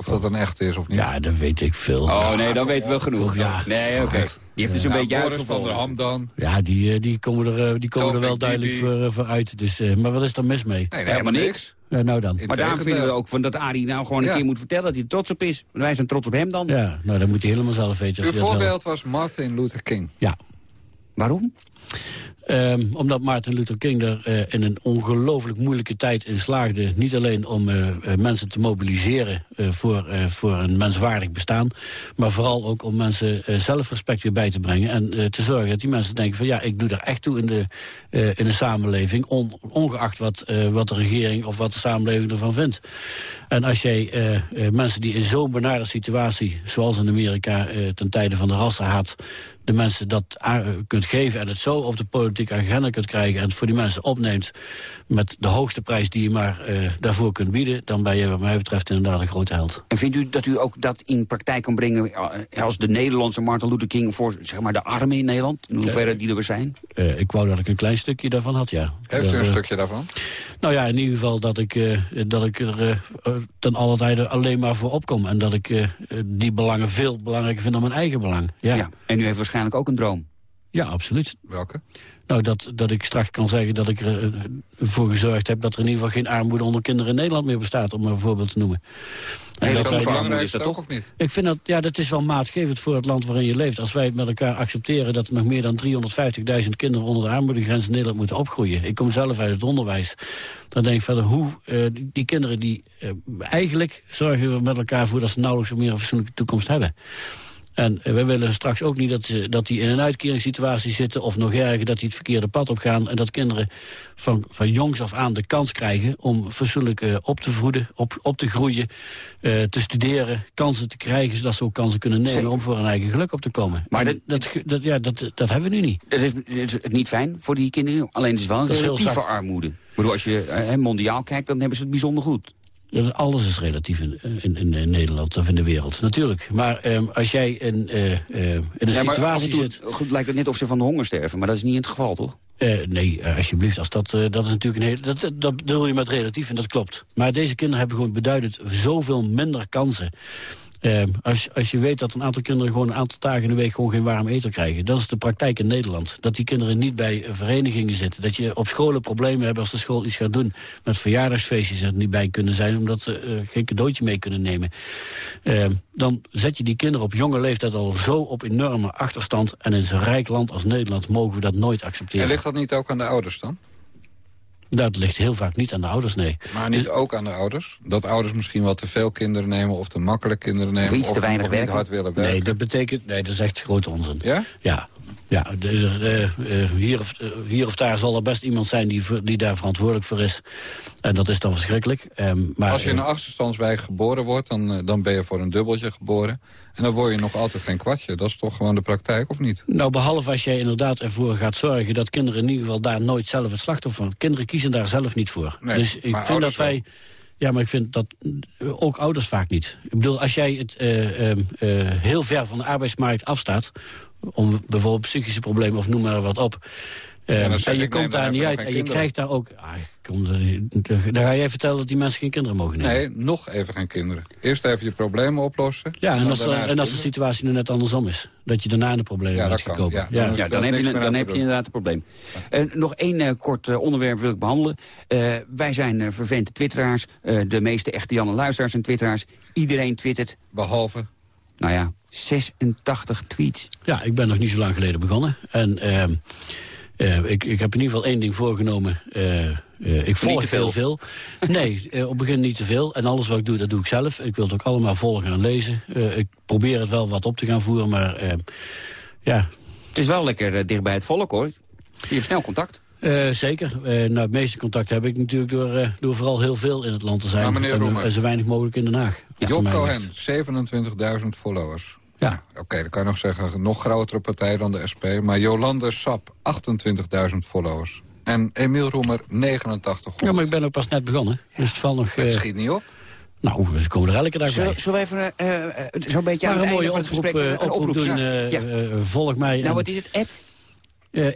Of dat een echt is of niet? Ja, dat weet ik veel. Oh nee, dan weten we genoeg. Ja. Nee, oké. Die heeft dus een Nou, beetje Boris van der. Ham dan? Ja, die, eh, die komen er, eh, die komen er wel duidelijk voor, eh, voor uit. Dus, eh, maar wat is er mis mee? Nee, Helemaal niks. Ja, nou dan. Maar daarom vinden we ook van dat Arie nou gewoon een Ja. keer moet vertellen dat hij er trots op is. Wij zijn trots op hem dan. Ja, nou, dat moet hij helemaal zelf weten. Uw dat zelf- voorbeeld was Martin Luther King. Ja, Waarom? Ehm, omdat Martin Luther King er eh, in een ongelooflijk moeilijke tijd in slaagde... niet alleen om eh, eh, mensen te mobiliseren voor, voor een menswaardig bestaan... maar vooral ook om mensen zelfrespect weer bij te brengen... en te zorgen dat die mensen denken van... ja, ik doe er echt toe in de, in de samenleving... On, ongeacht wat, wat de regering of wat de samenleving ervan vindt. En als jij mensen die in zo'n benarde situatie... zoals in Amerika ten tijde van de rassenhaat de mensen dat kunt geven... en het zo op de politieke agenda kunt krijgen... en het voor die mensen opneemt met de hoogste prijs die je maar eh, daarvoor kunt bieden... dan ben je wat mij betreft inderdaad een grote held. En vindt u dat u ook dat in praktijk kan brengen eh, als de Nederlandse Martin Luther King voor zeg maar, de armen in Nederland? In hoeverre die er zijn? Eh, ik wou dat ik een klein stukje daarvan had, ja. Heeft u een stukje daarvan? Nou ja, in ieder geval dat ik, eh, dat ik er ten alle tijde alleen maar voor opkom. En dat ik die belangen veel belangrijker vind dan mijn eigen belang. Ja. Ja. En u heeft waarschijnlijk ook een droom. Ja, absoluut. Welke? Nou, dat, dat ik straks kan zeggen dat ik ervoor gezorgd heb... dat er in ieder geval geen armoede onder kinderen in Nederland meer bestaat... om maar een voorbeeld te noemen. En dat dat is belangrijk is dat toch toch? of niet? Ik vind dat, ja, dat is wel maatgevend voor het land waarin je leeft. Als wij het met elkaar accepteren dat er nog meer dan 350.000 kinderen onder de armoedegrens in Nederland moeten opgroeien. Ik kom zelf uit het onderwijs. Dan denk ik verder, hoe eh, die, die kinderen die eh, eigenlijk zorgen we met elkaar voor dat ze nauwelijks meer een fatsoenlijke toekomst hebben. En eh, we willen straks ook niet dat, ze, dat die in een uitkeringssituatie zitten... of nog erger, dat die het verkeerde pad opgaan... en dat kinderen van, van jongs af aan de kans krijgen... om fatsoenlijk eh, op te voeden, op, op te groeien, eh, te studeren... kansen te krijgen, zodat ze ook kansen kunnen nemen... Zeker. om voor hun eigen geluk op te komen. Maar dat- dat, dat, ja, dat, dat hebben we nu niet. Het is, het is niet fijn voor die kinderen. Alleen het is wel een relatieve armoede. Ik bedoel, als je eh, mondiaal kijkt, dan hebben ze het bijzonder goed. Dat alles is relatief in, in, in, in Nederland of in de wereld, natuurlijk. Maar ehm, als jij in, eh, eh, in een Ja, situatie toe zit... goed, lijkt het net of ze van de honger sterven. Maar dat is niet het geval, toch? Eh, nee, eh, alsjeblieft. Als dat, eh, dat is natuurlijk een hele. Dat, dat bedoel je met relatief en dat klopt. Maar deze kinderen hebben gewoon beduidend zoveel minder kansen. Eh, als, als je weet dat een aantal kinderen gewoon een aantal dagen in de week gewoon geen warm eten krijgen. Dat is de praktijk in Nederland. Dat die kinderen niet bij verenigingen zitten. Dat je op scholen problemen hebt als de school iets gaat doen. Met verjaardagsfeestjes er niet bij kunnen zijn. Omdat ze eh, geen cadeautje mee kunnen nemen. Eh, dan zet je die kinderen op jonge leeftijd al zo op enorme achterstand. En in zo'n rijk land als Nederland mogen we dat nooit accepteren. En ligt dat niet ook aan de ouders dan? Dat ligt heel vaak niet aan de ouders, nee. Maar niet ook aan de ouders? Dat ouders misschien wel te veel kinderen nemen... of te makkelijk kinderen nemen... Of iets te weinig of werken. hard willen werken? Nee, dat betekent... Nee, dat is echt grote onzin. Ja? Ja. Ja, dus er, eh, eh, hier, of, eh, hier of daar zal er best iemand zijn die, die daar verantwoordelijk voor is. En dat is dan verschrikkelijk. Ehm, maar, Als je in een eh, achterstandswijk geboren wordt... Dan, eh, dan ben je voor een dubbeltje geboren. En dan word je nog altijd geen kwartje. Dat is toch gewoon de praktijk, of niet? Nou, behalve als jij inderdaad ervoor gaat zorgen... dat kinderen in ieder geval daar nooit zelf het slachtoffer van... Kinderen kiezen daar zelf niet voor. Nee, dus ik vind dat wij... Ja, maar ik vind dat ook ouders vaak niet. Ik bedoel, als jij het eh, eh, eh, heel ver van de arbeidsmarkt afstaat... om bijvoorbeeld psychische problemen of noem maar wat op... eh, dan zeg en je komt dan daar niet uit en je krijgt daar ook... Ah, kom dan ga jij vertellen dat die mensen geen kinderen mogen nemen. Nee, nog even geen kinderen. Eerst even je problemen oplossen. Ja, en als, de, en als situatie nu net andersom is. Dat je daarna in de problemen Ja, kan. gekomen. Ja, Ja, dan is- Ja, daar dan heb, je, dan heb je inderdaad een probleem. Eh, nog één eh, kort eh, onderwerp wil ik behandelen. Eh, wij zijn vervente twitteraars. Eh, de meeste echte Janne luisteraars en twitteraars. Iedereen twittert. Behalve... Nou ja, 86 tweets. Ja, ik ben nog niet zo lang geleden begonnen. En eh, ik, ik heb in ieder geval één ding voorgenomen. Eh, eh, ik volg te veel. heel veel. Nee, op het begin niet te veel. En alles wat ik doe, dat doe ik zelf. Ik wil het ook allemaal volgen en lezen. Eh, ik probeer het wel wat op te gaan voeren, maar ja... Het is wel lekker eh, dicht bij het volk, hoor. Je hebt snel contact. eh, zeker. Eh, nou, het meeste contact heb ik natuurlijk door, eh, door vooral heel veel in het land te zijn. Maar meneer en, en zo weinig mogelijk in Den Haag. Ja, Job Cohen, ligt. 27.000 followers. Ja. Oké, dan kan je nog zeggen, een nog grotere partij dan de SP. Maar Jolande Sap, 28.000 followers. En Emiel Roemer, 89 ja, maar ik ben ook pas net begonnen. Dus het valt nog... Het eh, schiet niet op. nou, ze komen er elke dag bij. Zullen, we even eh, eh, zo'n beetje aan het een einde mooie van het gesprek een oproep oproep doen. ja. eh, Ja. eh, volg mij. Nou, en- wat is het? Ed?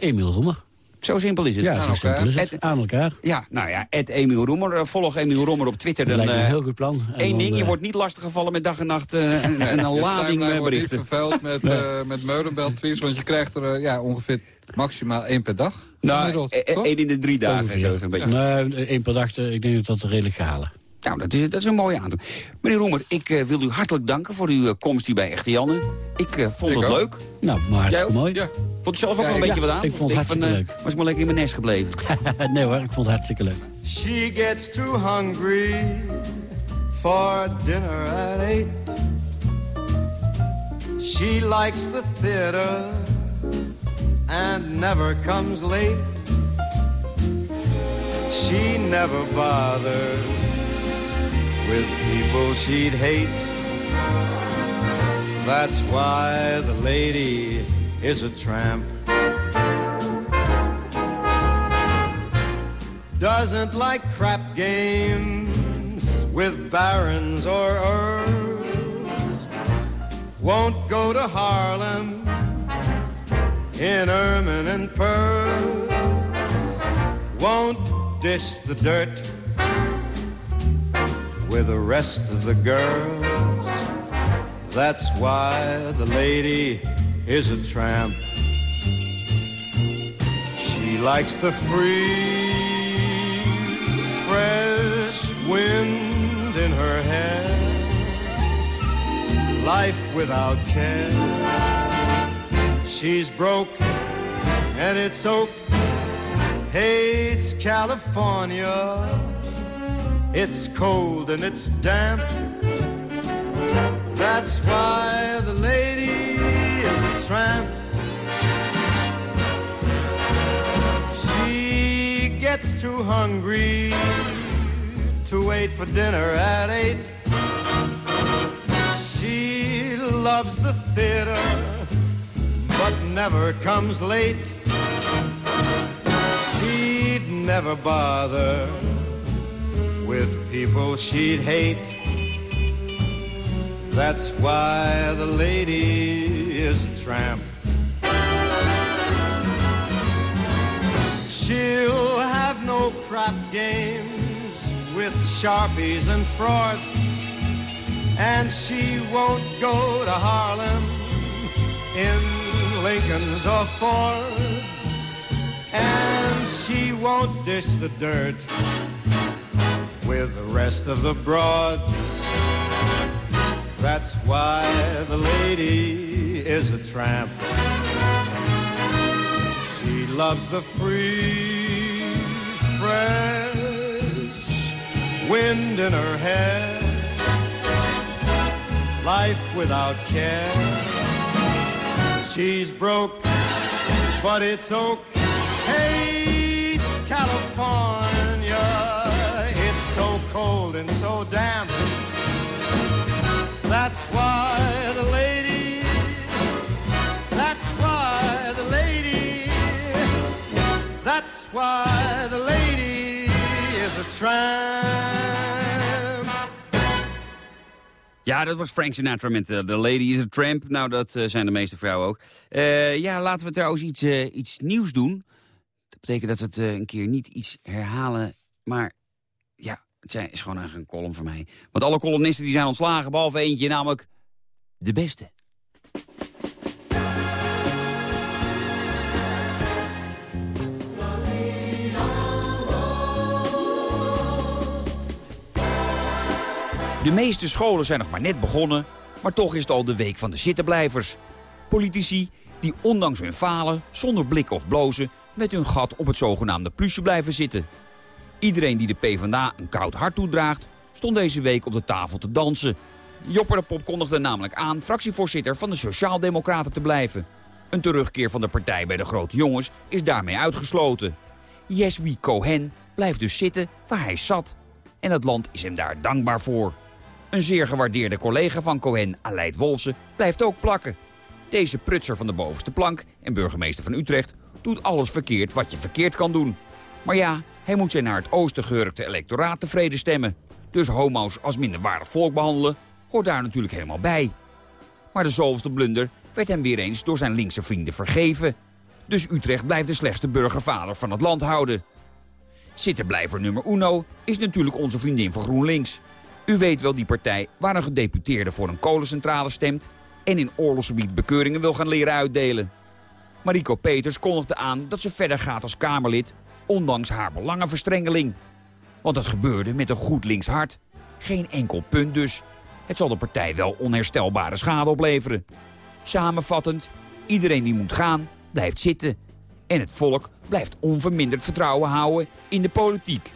Emiel Roemer. Zo simpel is het. Ja, aan zo elkaar. simpel is het. Aan elkaar. Ja, nou ja, Ed Emiel Roemer. Eh, Volg Emiel Roemer op Twitter. Dat Dan, lijkt me een eh, heel goed plan. En Eén dan, ding, je eh, wordt niet lastiggevallen met dag en nacht eh, en, en een Je lading timeline eh, wordt niet berichten. vervuild met, eh met Meulenbelt-tweets, want je krijgt er eh, ja, ongeveer maximaal één per dag. Nou, eh, eh, toch? één in de drie dagen. ongeveer. Zo, zo'n beetje. Nee, één per dag. eh, Ik denk dat dat redelijk gaat halen. Nou, dat is, dat is een mooie aantal. Meneer Roemer, ik eh, wil u hartelijk danken voor uw eh, komst hier bij Echte Janne. Ik eh, vond Ik het ook. leuk. Nou, maar hartstikke mooi. Ja, Vond u zelf ook Ja, wel een ik- beetje ja, wat aan? ik vond het van, hartstikke eh, Was maar lekker in mijn nest gebleven. nee hoor, ik vond het hartstikke leuk. She gets too hungry for dinner at eight. She likes the theater and never comes late. She never bothers with people she'd hate. That's why the lady is a tramp. doesn't like crap games with barons or earls. Won't go to Harlem in ermine and pearls. Won't dish the dirt with the rest of the girls. That's why the lady is a tramp. She likes the free, fresh wind in her hair. Life without care. She's broke and it's oak. Hates California. It's cold and it's damp. That's why the lady is a tramp. She gets too hungry to wait for dinner at eight. She loves the theater, but never comes late. She'd never bother with people she'd hate. That's why the lady is a tramp. She'll have no crap games with sharpies and frauds. And she won't go to Harlem in Lincoln's or Fords. And she won't dish the dirt with the rest of the broads. That's why the lady is a tramp. She loves the free, fresh wind in her hair. Life without care. She's broke, but it's okay. It's California. And so. That's why the lady, that's why the lady, that's why the lady is a. Ja, dat was Frank Sinatra met uh, The Lady is a Tramp. Nou, dat uh, zijn de meeste vrouwen ook. Uh, ja, laten we trouwens iets, iets nieuws doen. Dat betekent dat we het een keer niet iets herhalen, maar het is gewoon eigenlijk een column voor mij. Want alle columnisten die zijn ontslagen, behalve eentje, namelijk de beste. De meeste scholen zijn nog maar net begonnen, maar toch is het al de week van de zittenblijvers. Politici die ondanks hun falen, zonder blik of blozen, met hun gat op het zogenaamde plusje blijven zitten. Iedereen die de PvdA een koud hart toedraagt, stond deze week op de tafel te dansen. Jopper de Pop kondigde namelijk aan fractievoorzitter van de Sociaaldemocraten te blijven. Een terugkeer van de partij bij de grote jongens is daarmee uitgesloten. Jeswi Cohen blijft dus zitten waar hij zat. En het land is hem daar dankbaar voor. Een zeer gewaardeerde collega van Cohen, Aleid Wolse, blijft ook plakken. Deze prutser van de bovenste plank en burgemeester van Utrecht doet alles verkeerd wat je verkeerd kan doen. Maar ja, hij moet zijn naar het oosten gehurkte electoraat tevreden stemmen. Dus homo's als minderwaardig volk behandelen hoort daar natuurlijk helemaal bij. Maar de zoveelste blunder werd hem weer eens door zijn linkse vrienden vergeven. Dus Utrecht blijft de slechtste burgervader van het land houden. Zittenblijver nummer uno is natuurlijk onze vriendin van GroenLinks. U weet wel die partij waar een gedeputeerde voor een kolencentrale stemt... en in oorlogsgebied bekeuringen wil gaan leren uitdelen. Mariko Peters kondigde aan dat ze verder gaat als Kamerlid... ondanks haar belangenverstrengeling. Want het gebeurde met een goed links hart. Geen enkel punt dus. Het zal de partij wel onherstelbare schade opleveren. Samenvattend, iedereen die moet gaan, blijft zitten. En het volk blijft onverminderd vertrouwen houden in de politiek.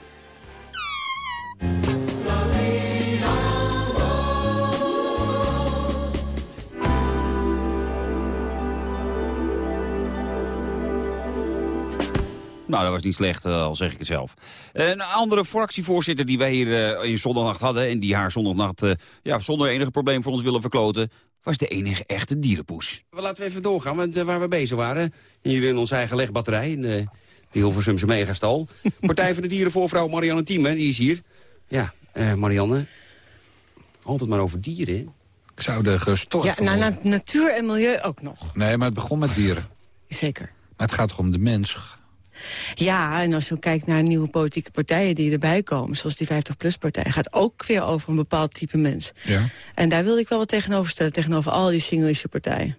Nou, dat was niet slecht, uh, al zeg ik het zelf. Een andere fractievoorzitter die wij hier uh, in zondagnacht hadden... en die haar zondagnacht uh, ja, zonder enige probleem voor ons willen verkloten... was de enige echte dierenpoes. We laten we even doorgaan met waar we bezig waren. Hier in onze eigen legbatterij, in de, de Hilversumse megastal. Partij van de Dierenvoorvrouw Marianne Thieme, die is hier. Ja, Marianne, altijd maar over dieren, Ik zou er gestorven Ja, nou, na, natuur en milieu ook nog. Nee, maar het begon met dieren. Zeker. Maar het gaat toch om de mens. Ja, en als je kijkt naar nieuwe politieke partijen die erbij komen... zoals die 50PLUS-partij, gaat ook weer over een bepaald type mens. Ja. En daar wilde ik wel wat tegenover stellen... tegenover al die single-issue partijen.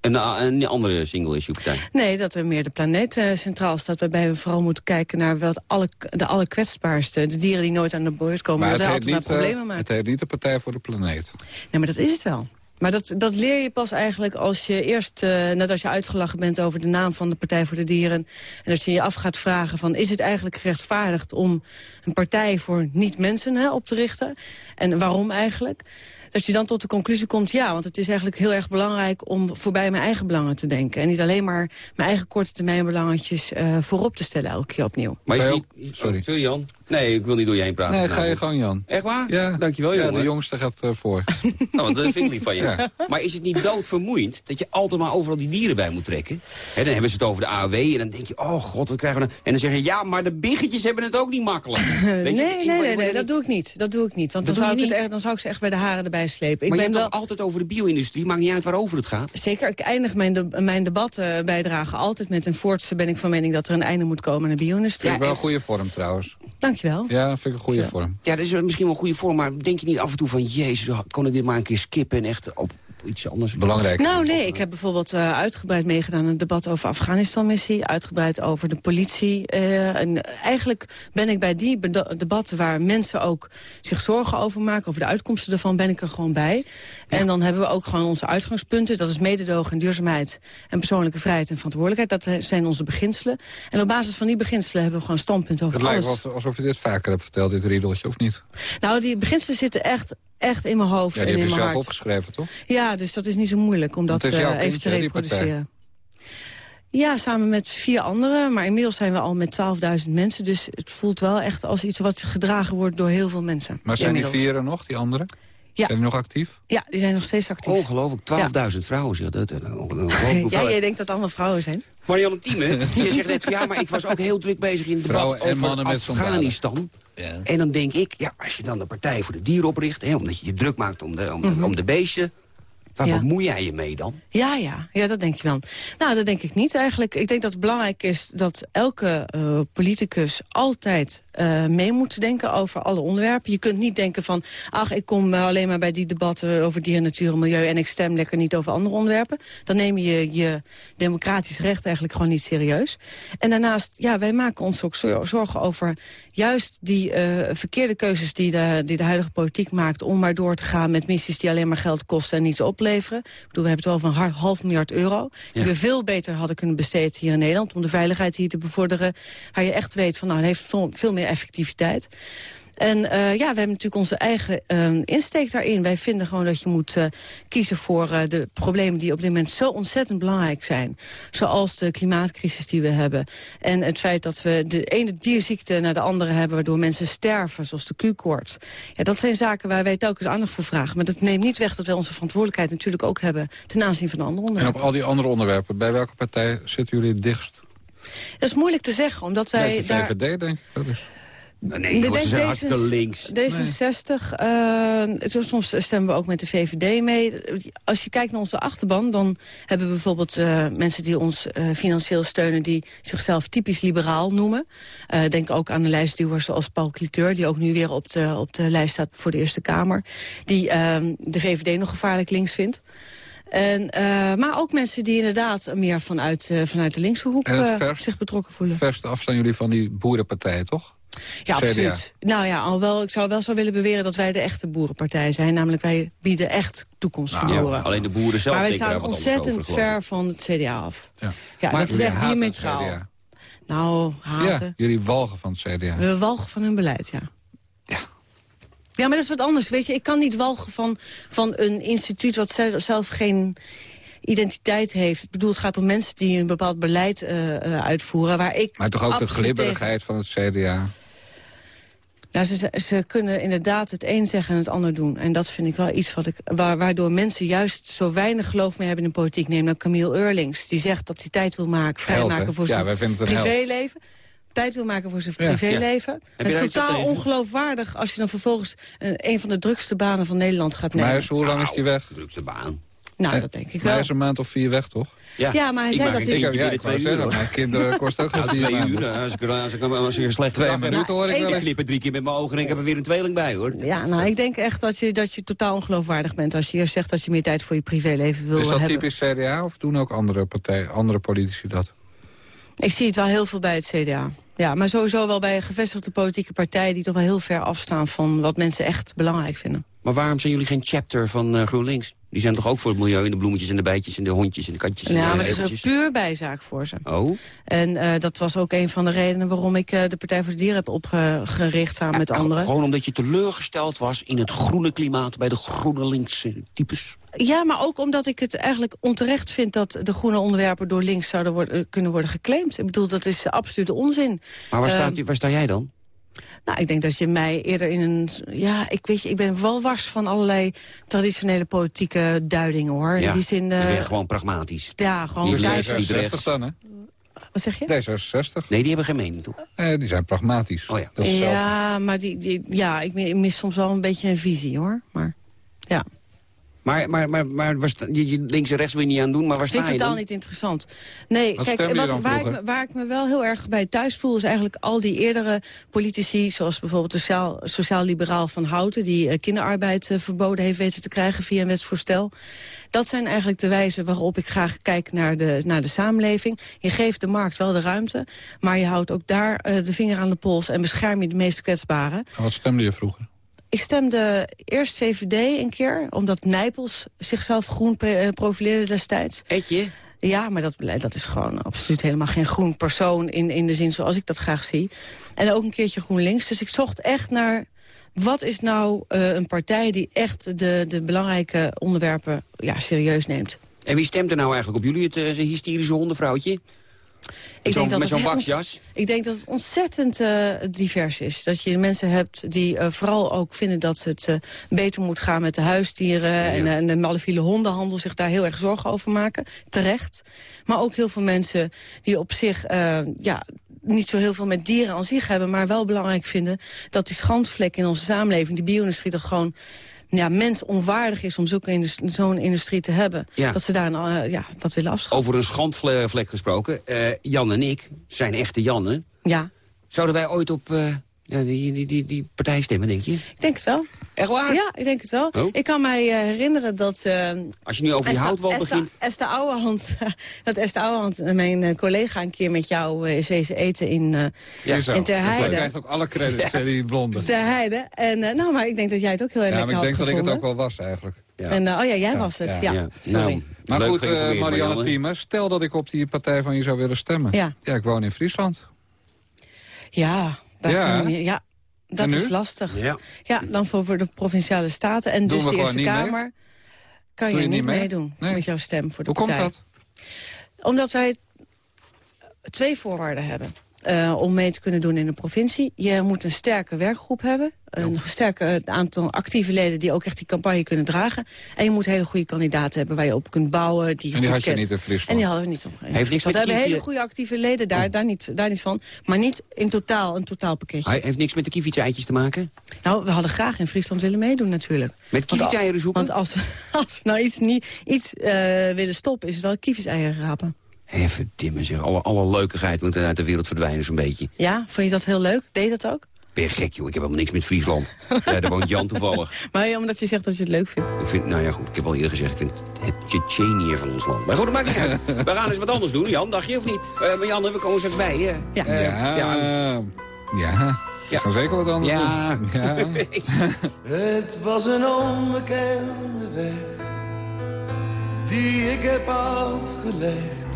Een, een andere single-issue partij? Nee, dat er meer de planeet uh, centraal staat. Waarbij we vooral moeten kijken naar wat alle, de allerkwetsbaarste. De dieren die nooit aan de beurt komen. Maar het heet, niet, problemen maken. het heet niet de Partij voor de Planeet. Nee, maar dat is het wel. Maar dat, dat leer je pas eigenlijk als je eerst, uh, nadat je uitgelachen bent over de naam van de Partij voor de Dieren. En als je je af gaat vragen van, is het eigenlijk gerechtvaardigd om een partij voor niet-mensen op te richten? En waarom eigenlijk? Dat je dan tot de conclusie komt, ja, want het is eigenlijk heel erg belangrijk om voorbij mijn eigen belangen te denken. En niet alleen maar mijn eigen korte termijn belangetjes uh, voorop te stellen elke keer opnieuw. Maar is niet, sorry. sorry Jan. Nee, ik wil niet door je heen praten. Nee, ga je gang Jan. Echt waar? Ja. Dankjewel, jongen. Ja, de jongste gaat uh, voor. nou, dat vind ik lief van je. Ja. Maar is het niet doodvermoeiend dat je altijd maar overal die dieren bij moet trekken? He, dan hebben ze het over de AOW en dan denk je, oh god, wat krijgen we dan? En dan zeg je, ja, maar de biggetjes hebben het ook niet makkelijk. nee, nee, nee, nee, nee, dat doe ik niet. Dat doe ik niet. Want dan zou, ik het echt, dan zou ik ze echt bij de haren erbij slepen. Ik maar ben je hebt wel... altijd over de bio-industrie, maakt niet uit waarover het gaat. Zeker, ik eindig mijn, de, mijn debatten bijdragen altijd met een voortse ben ik van mening dat er een einde moet komen aan de bio-industrie. Ik wel een goede vorm trouwens. Dankjewel. Ja, vind ik een goede vorm. Ja, dat is misschien wel een goede vorm, maar denk je niet af en toe van... jezus, kon ik dit maar een keer skippen en echt op iets anders... Belangrijk. Nou nee, ik heb bijvoorbeeld uh, uitgebreid meegedaan aan het debat over Afghanistan-missie. Uitgebreid over de politie. Uh, en eigenlijk ben ik bij die debatten waar mensen ook zich zorgen over maken... over de uitkomsten ervan, ben ik er gewoon bij. Ja. En dan hebben we ook gewoon onze uitgangspunten. Dat is mededogen en duurzaamheid en persoonlijke vrijheid en verantwoordelijkheid. Dat zijn onze beginselen. En op basis van die beginselen hebben we gewoon standpunt over het alles. Het lijkt alsof je dit vaker hebt verteld, dit riedeltje, of niet? Nou, die beginselen zitten echt echt in mijn hoofd ja, en in mijn hart. hart. zelf opgeschreven, toch? Ja, dus dat is niet zo moeilijk om dat uh, even kindje, te reproduceren. Ja, samen met vier anderen. Maar inmiddels zijn we al met 12.000 mensen. Dus het voelt wel echt als iets wat gedragen wordt door heel veel mensen. Maar zijn die vieren nog, die anderen? Ja. Zijn die nog actief? Ja, die zijn nog steeds actief. Ongelooflijk, 12.000 ja. vrouwen. Zeg. Dat, dat, dat, ja, jij denkt dat allemaal vrouwen zijn? Marianne Thieme, je zegt net van ja, maar ik was ook heel druk bezig in het debat over Afghanistan. Ja. En dan denk ik, ja, als je dan de Partij voor de Dieren opricht... Hè, omdat je je druk maakt om de, om, mm -hmm. om de beesten... Waar ja. bemoei jij je mee dan? Ja, ja, ja, dat denk je dan. Nou, dat denk ik niet eigenlijk. Ik denk dat het belangrijk is dat elke uh, politicus altijd uh, mee moet denken over alle onderwerpen. Je kunt niet denken van, ach, ik kom alleen maar bij die debatten over dieren, natuur en milieu... en ik stem lekker niet over andere onderwerpen. Dan neem je je democratisch recht eigenlijk gewoon niet serieus. En daarnaast, ja, wij maken ons ook zorgen over juist die uh, verkeerde keuzes die de, die de huidige politiek maakt... om maar door te gaan met missies die alleen maar geld kosten en niets opleveren. Ik bedoel, we hebben het wel van half miljard euro. Die ja. we veel beter hadden kunnen besteden hier in Nederland... om de veiligheid hier te bevorderen. Waar je echt weet van, nou, het heeft veel, veel meer effectiviteit. En uh, ja, we hebben natuurlijk onze eigen uh, insteek daarin. Wij vinden gewoon dat je moet uh, kiezen voor uh, de problemen die op dit moment zo ontzettend belangrijk zijn. Zoals de klimaatcrisis die we hebben. En het feit dat we de ene dierziekte naar de andere hebben... waardoor mensen sterven, zoals de Q-koorts. Ja, dat zijn zaken waar wij telkens aandacht voor vragen. Maar dat neemt niet weg dat wij onze verantwoordelijkheid natuurlijk ook hebben... ten aanzien van de andere onderwerpen. En op al die andere onderwerpen, bij welke partij zitten jullie het dichtst? Dat is moeilijk te zeggen, omdat wij... De VVD, daar... denk ik. Dus. Nee, de, ze zijn hartstikke links. D66, nee. uh, soms stemmen we ook met de VVD mee. Als je kijkt naar onze achterban, dan hebben we bijvoorbeeld uh, mensen die ons uh, financieel steunen... die zichzelf typisch liberaal noemen. denk ook aan de lijstduwers zoals Paul Cliteur... die ook nu weer op de, op de lijst staat voor de Eerste Kamer. Die ehm, de VVD nog gevaarlijk links vindt. En, uh, maar ook mensen die inderdaad meer vanuit, uh, vanuit de linkse hoek uh, zich betrokken voelen. Verst af zijn jullie van die boerenpartijen, toch? Ja, absoluut. Nou ja, alhoewel ik zou wel zo willen beweren dat wij de echte boerenpartij zijn. Namelijk wij bieden echt toekomst nou, voor boeren. Ja, alleen de boeren zelf Maar wij staan ontzettend over, ver van het CDA af. Ja, ja maar dat is echt diametraal. Nou, haten. Ja, jullie walgen van het CDA. We walgen van hun beleid, ja. Ja. Ja, maar dat is wat anders. Weet je, ik kan niet walgen van, van een instituut wat zelf geen identiteit heeft. Ik bedoel, het gaat om mensen die een bepaald beleid uh, uh, uitvoeren. Waar ik maar toch ook de glibberigheid van het CDA? Nou, ze, ze kunnen inderdaad het een zeggen en het ander doen. En dat vind ik wel iets wat ik, waar, waardoor mensen juist zo weinig geloof mee hebben in de politiek. Neem dan Camille Eurlings, die zegt dat hij tijd wil maken, vrijmaken voor ja, zijn privéleven. Tijd wil maken voor zijn privéleven. Ja. Het is totaal ongeloofwaardig als je dan vervolgens een, een van de drukste banen van Nederland gaat nemen. Maar hoe lang is die weg? Drukste baan. Nou, dat denk ik wel. hij is een maand of vier weg, toch? Ja, maar hij ik zei dat hij- Ik, ja, binnen ik twee uur. zeggen, mijn kinderen kosten ook Ja, geen vier twee uur. Als ik, als ik, als ik een slechte Twee dag heb, minuten hoor ik Ik wel eens. knip er drie keer met mijn ogen en ik heb er weer een tweeling bij, hoor. Ja, nou, ik denk echt dat je, dat je totaal ongeloofwaardig bent... als je eerst zegt dat je meer tijd voor je privéleven wil Is dat hebben. typisch CDA of doen ook andere, partijen, andere politici dat? Ik zie het wel heel veel bij het CDA. Ja, maar sowieso wel bij gevestigde politieke partijen... die toch wel heel ver afstaan van wat mensen echt belangrijk vinden. Maar waarom zijn jullie geen chapter van eh, GroenLinks? Die zijn toch ook voor het milieu en de bloemetjes en de bijtjes en de hondjes en de katjes en Ja, maar het is een puur bijzaak voor ze. Oh, En eh, dat was ook een van de redenen waarom ik eh, de Partij voor de Dieren heb opgericht samen met anderen. Gewoon omdat je teleurgesteld was in het groene klimaat bij de groene linkse types. Ja, maar ook omdat ik het eigenlijk onterecht vind dat de groene onderwerpen door links zouden worden, kunnen worden geclaimd. Ik bedoel, dat is absolute onzin. Maar waar, Ehm, staat, waar sta jij dan? Nou, ik denk dat je mij eerder in een... Ja, ik weet je, ik ben wel wars van allerlei traditionele politieke duidingen, hoor. Ja, In die zin... je eh, bent gewoon pragmatisch. ja, gewoon... Niet niet rechts. D66 dan, hè? Wat zeg je? D66. Nee, die hebben geen mening, toch? Eh, die zijn pragmatisch. Oh ja. Dat is. Ja, maar die, die, ja, ik mis soms wel een beetje een visie, hoor. Maar ja, Maar, maar, maar, maar waar sta- je, je links en rechts wil je niet aan doen, maar waar sta vind ik je totaal niet interessant. Nee, Wat kijk, wat, waar, ik, vroeger? me- waar ik me wel heel erg bij thuis voel... is eigenlijk al die eerdere politici... zoals bijvoorbeeld de sociaal- sociaal-liberaal van Houten... die eh, kinderarbeid eh, verboden heeft weten te krijgen via een wetsvoorstel. Dat zijn eigenlijk de wijzen waarop ik graag kijk naar de, naar de samenleving. Je geeft de markt wel de ruimte... maar je houdt ook daar eh, de vinger aan de pols... en bescherm je de meest kwetsbaren. En Wat stemde je vroeger? Ik stemde eerst VVD een keer, omdat Nijpels zichzelf groen eh, profileerde destijds. Etje? Ja, maar dat, dat is gewoon absoluut helemaal geen groen persoon... In, in de zin zoals ik dat graag zie. En ook een keertje GroenLinks. Dus ik zocht echt naar... wat is nou eh, een partij die echt de, de belangrijke onderwerpen ja, serieus neemt. En wie stemt er nou eigenlijk op jullie, het eh, hysterische hondenvrouwtje? Zo'n met het zo'n? Ik denk dat het ontzettend eh, divers is. Dat je mensen hebt die eh, vooral ook vinden dat het eh, beter moet gaan met de huisdieren... En, en de malafile hondenhandel zich daar heel erg zorgen over maken. Terecht. Maar ook heel veel mensen die op zich ja, niet zo heel veel met dieren aan zich hebben... maar wel belangrijk vinden dat die schandvlek in onze samenleving... die bio-industrie, dat gewoon ja, mensonwaardig is om zo'n industrie te hebben. Ja. Dat ze daar eh, ja, dat willen afschaffen. Over een schandvlek gesproken. eh, Jan en ik zijn echte Jannen. Ja, Zouden wij ooit op eh, ja, die, die, die, die partij stemmen, denk je? ik denk het wel. Echt waar? Ja, ik denk het wel. Oh. Ik kan mij eh, herinneren dat... eh, Als je nu over die houtwal begint... Esther Ouwehand, dat Esther Ouwehand, eh, mijn collega, een keer met jou eh, is wezen eten in, eh Ja, Zo. in Ter Hij Heide. krijgt ook alle credits, die blonde. Ter Heide. En, eh, nou, maar ik denk dat jij het ook heel erg Ja, lekker maar ik had denk dat ik het ook wel was, eigenlijk. Ja. En, eh, oh ja, jij Ja, was het. ja. Ja, Ja, sorry. nou, Maar goed, eh, Marianne Thieme, stel dat ik op die partij van je zou willen stemmen. Ja. Ja, ik woon in Friesland. ja, daar Ja. je- ja, dat is lastig. Ja. Ja, dan voor, de Provinciale Staten en Doen dus de Eerste mee? Kamer... kan je, je niet niet mee? meedoen Nee. met jouw stem voor de Hoe partij. komt dat? Omdat wij twee voorwaarden hebben. Eh, om mee te kunnen doen in de provincie. Je moet een sterke werkgroep hebben. Een sterke eh, aantal actieve leden die ook echt die campagne kunnen dragen. En je moet hele goede kandidaten hebben waar je op kunt bouwen. Die En die had je niet in Friesland? En die hadden we niet op. Heeft niks met we hebben hele goede actieve leden daar, daar, niet, daar niet van. Maar niet in totaal, een totaalpakketje. Hij heeft niks met de kievitseitjes te maken? Nou, we hadden graag in Friesland willen meedoen natuurlijk. Met kievitseieren zoeken? Want als, als we nou iets, niet, iets eh, willen stoppen, is het wel kievitseieren rapen. Even dimmen zeg, alle, alle leukigheid moet uit de wereld verdwijnen zo'n beetje. Ja, vond je dat heel leuk? Deed dat ook? Ben je gek joh, ik heb helemaal niks met Friesland. ja, daar woont Jan toevallig. Maar omdat je zegt dat je het leuk vindt. Ik vind, nou ja goed, ik heb al eerder gezegd, ik vind het Tsjetsjenië van ons land. Maar goed, dat maakt niet uit. We gaan eens wat anders doen, Jan, dacht je of niet? Eh, maar Jan, we komen eens even bij. hè? Ja. Eh, ja, ja. ja. zeker wat anders Ja. doen. Ja. Het was een onbekende weg die ik heb afgelegd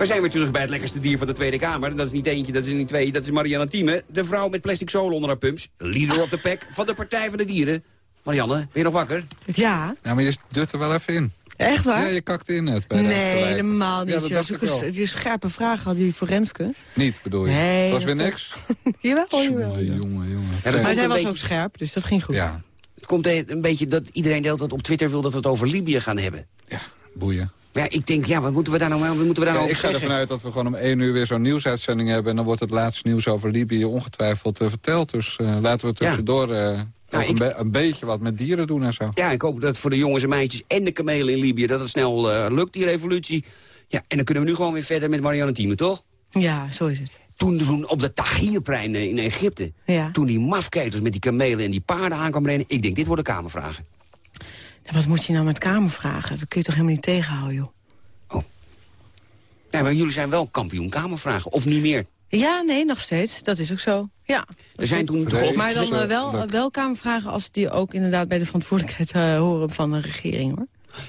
We zijn weer terug bij het lekkerste dier van de Tweede Kamer. Dat is niet eentje, dat is niet twee, dat is Marianne Thieme. De vrouw met plastic zolen onder haar pumps. Leader of the pack van de Partij van de Dieren. Marianne, ben je nog wakker? Ja, Ja, maar je duurt er wel even in. echt waar? Ja, je kakte in net bij de nee, helemaal niet. Ja, dat Je dacht had ik wel. zulke- je scherpe vragen had die voor Renske. Niet, bedoel je? Nee, het was weer niks? Jawel, jawel. Jongen, jongen, jongen. dat Maar zij was ook scherp, dus dat ging goed. Ja, Het komt een beetje dat iedereen deelt dat op Twitter wil dat we het over Libië gaan hebben. ja, boeien. Maar ja, ik denk, ja, wat moeten we daar nou, wat moeten we daar nou Ja, ik over ga zeggen? ervan uit dat we gewoon om één uur weer zo'n nieuwsuitzending hebben... en dan wordt het laatste nieuws over Libië ongetwijfeld eh, verteld. Dus eh, laten we tussendoor eh, ook ik- een, be- een beetje wat met dieren doen en zo. Ja, ik hoop dat voor de jongens en meisjes en de kamelen in Libië... dat het snel eh, lukt, die revolutie. Ja, en dan kunnen we nu gewoon weer verder met Marianne Thieme, toch? Ja, zo is het. Toen, toen op de Tahrirplein eh, in Egypte... Ja. toen die mafketels met die kamelen en die paarden aankwamen rennen... ik denk, dit worden kamervragen. En wat moet je nou met Kamer vragen? Dat kun je toch helemaal niet tegenhouden, joh. Nee, maar jullie zijn wel kampioen kamervragen, of niet meer. Ja, nee, nog steeds. Dat is ook zo. Ja. Er zijn toen toch. Maar dan eh, wel, leuk. wel Kamervragen als die ook inderdaad bij de verantwoordelijkheid eh, horen van de regering, hoor.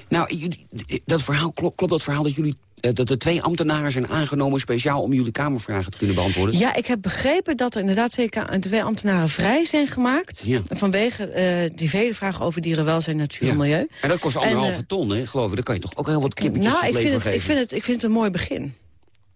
Nou, jullie- dat verhaal, klopt, klopt dat verhaal dat jullie... eh, dat er twee ambtenaren zijn aangenomen speciaal om jullie kamervragen te kunnen beantwoorden? Ja, ik heb begrepen dat er inderdaad twee, ka- twee ambtenaren vrij zijn gemaakt. Ja. Vanwege eh, die vele vragen over dierenwelzijn, natuur en Ja. milieu. En dat kost En, anderhalve eh, ton, hè, geloof ik. Daar kan je toch ook heel wat kippetjes Nou, ik vind, het, ik, geven. vind het, ik vind het een mooi begin.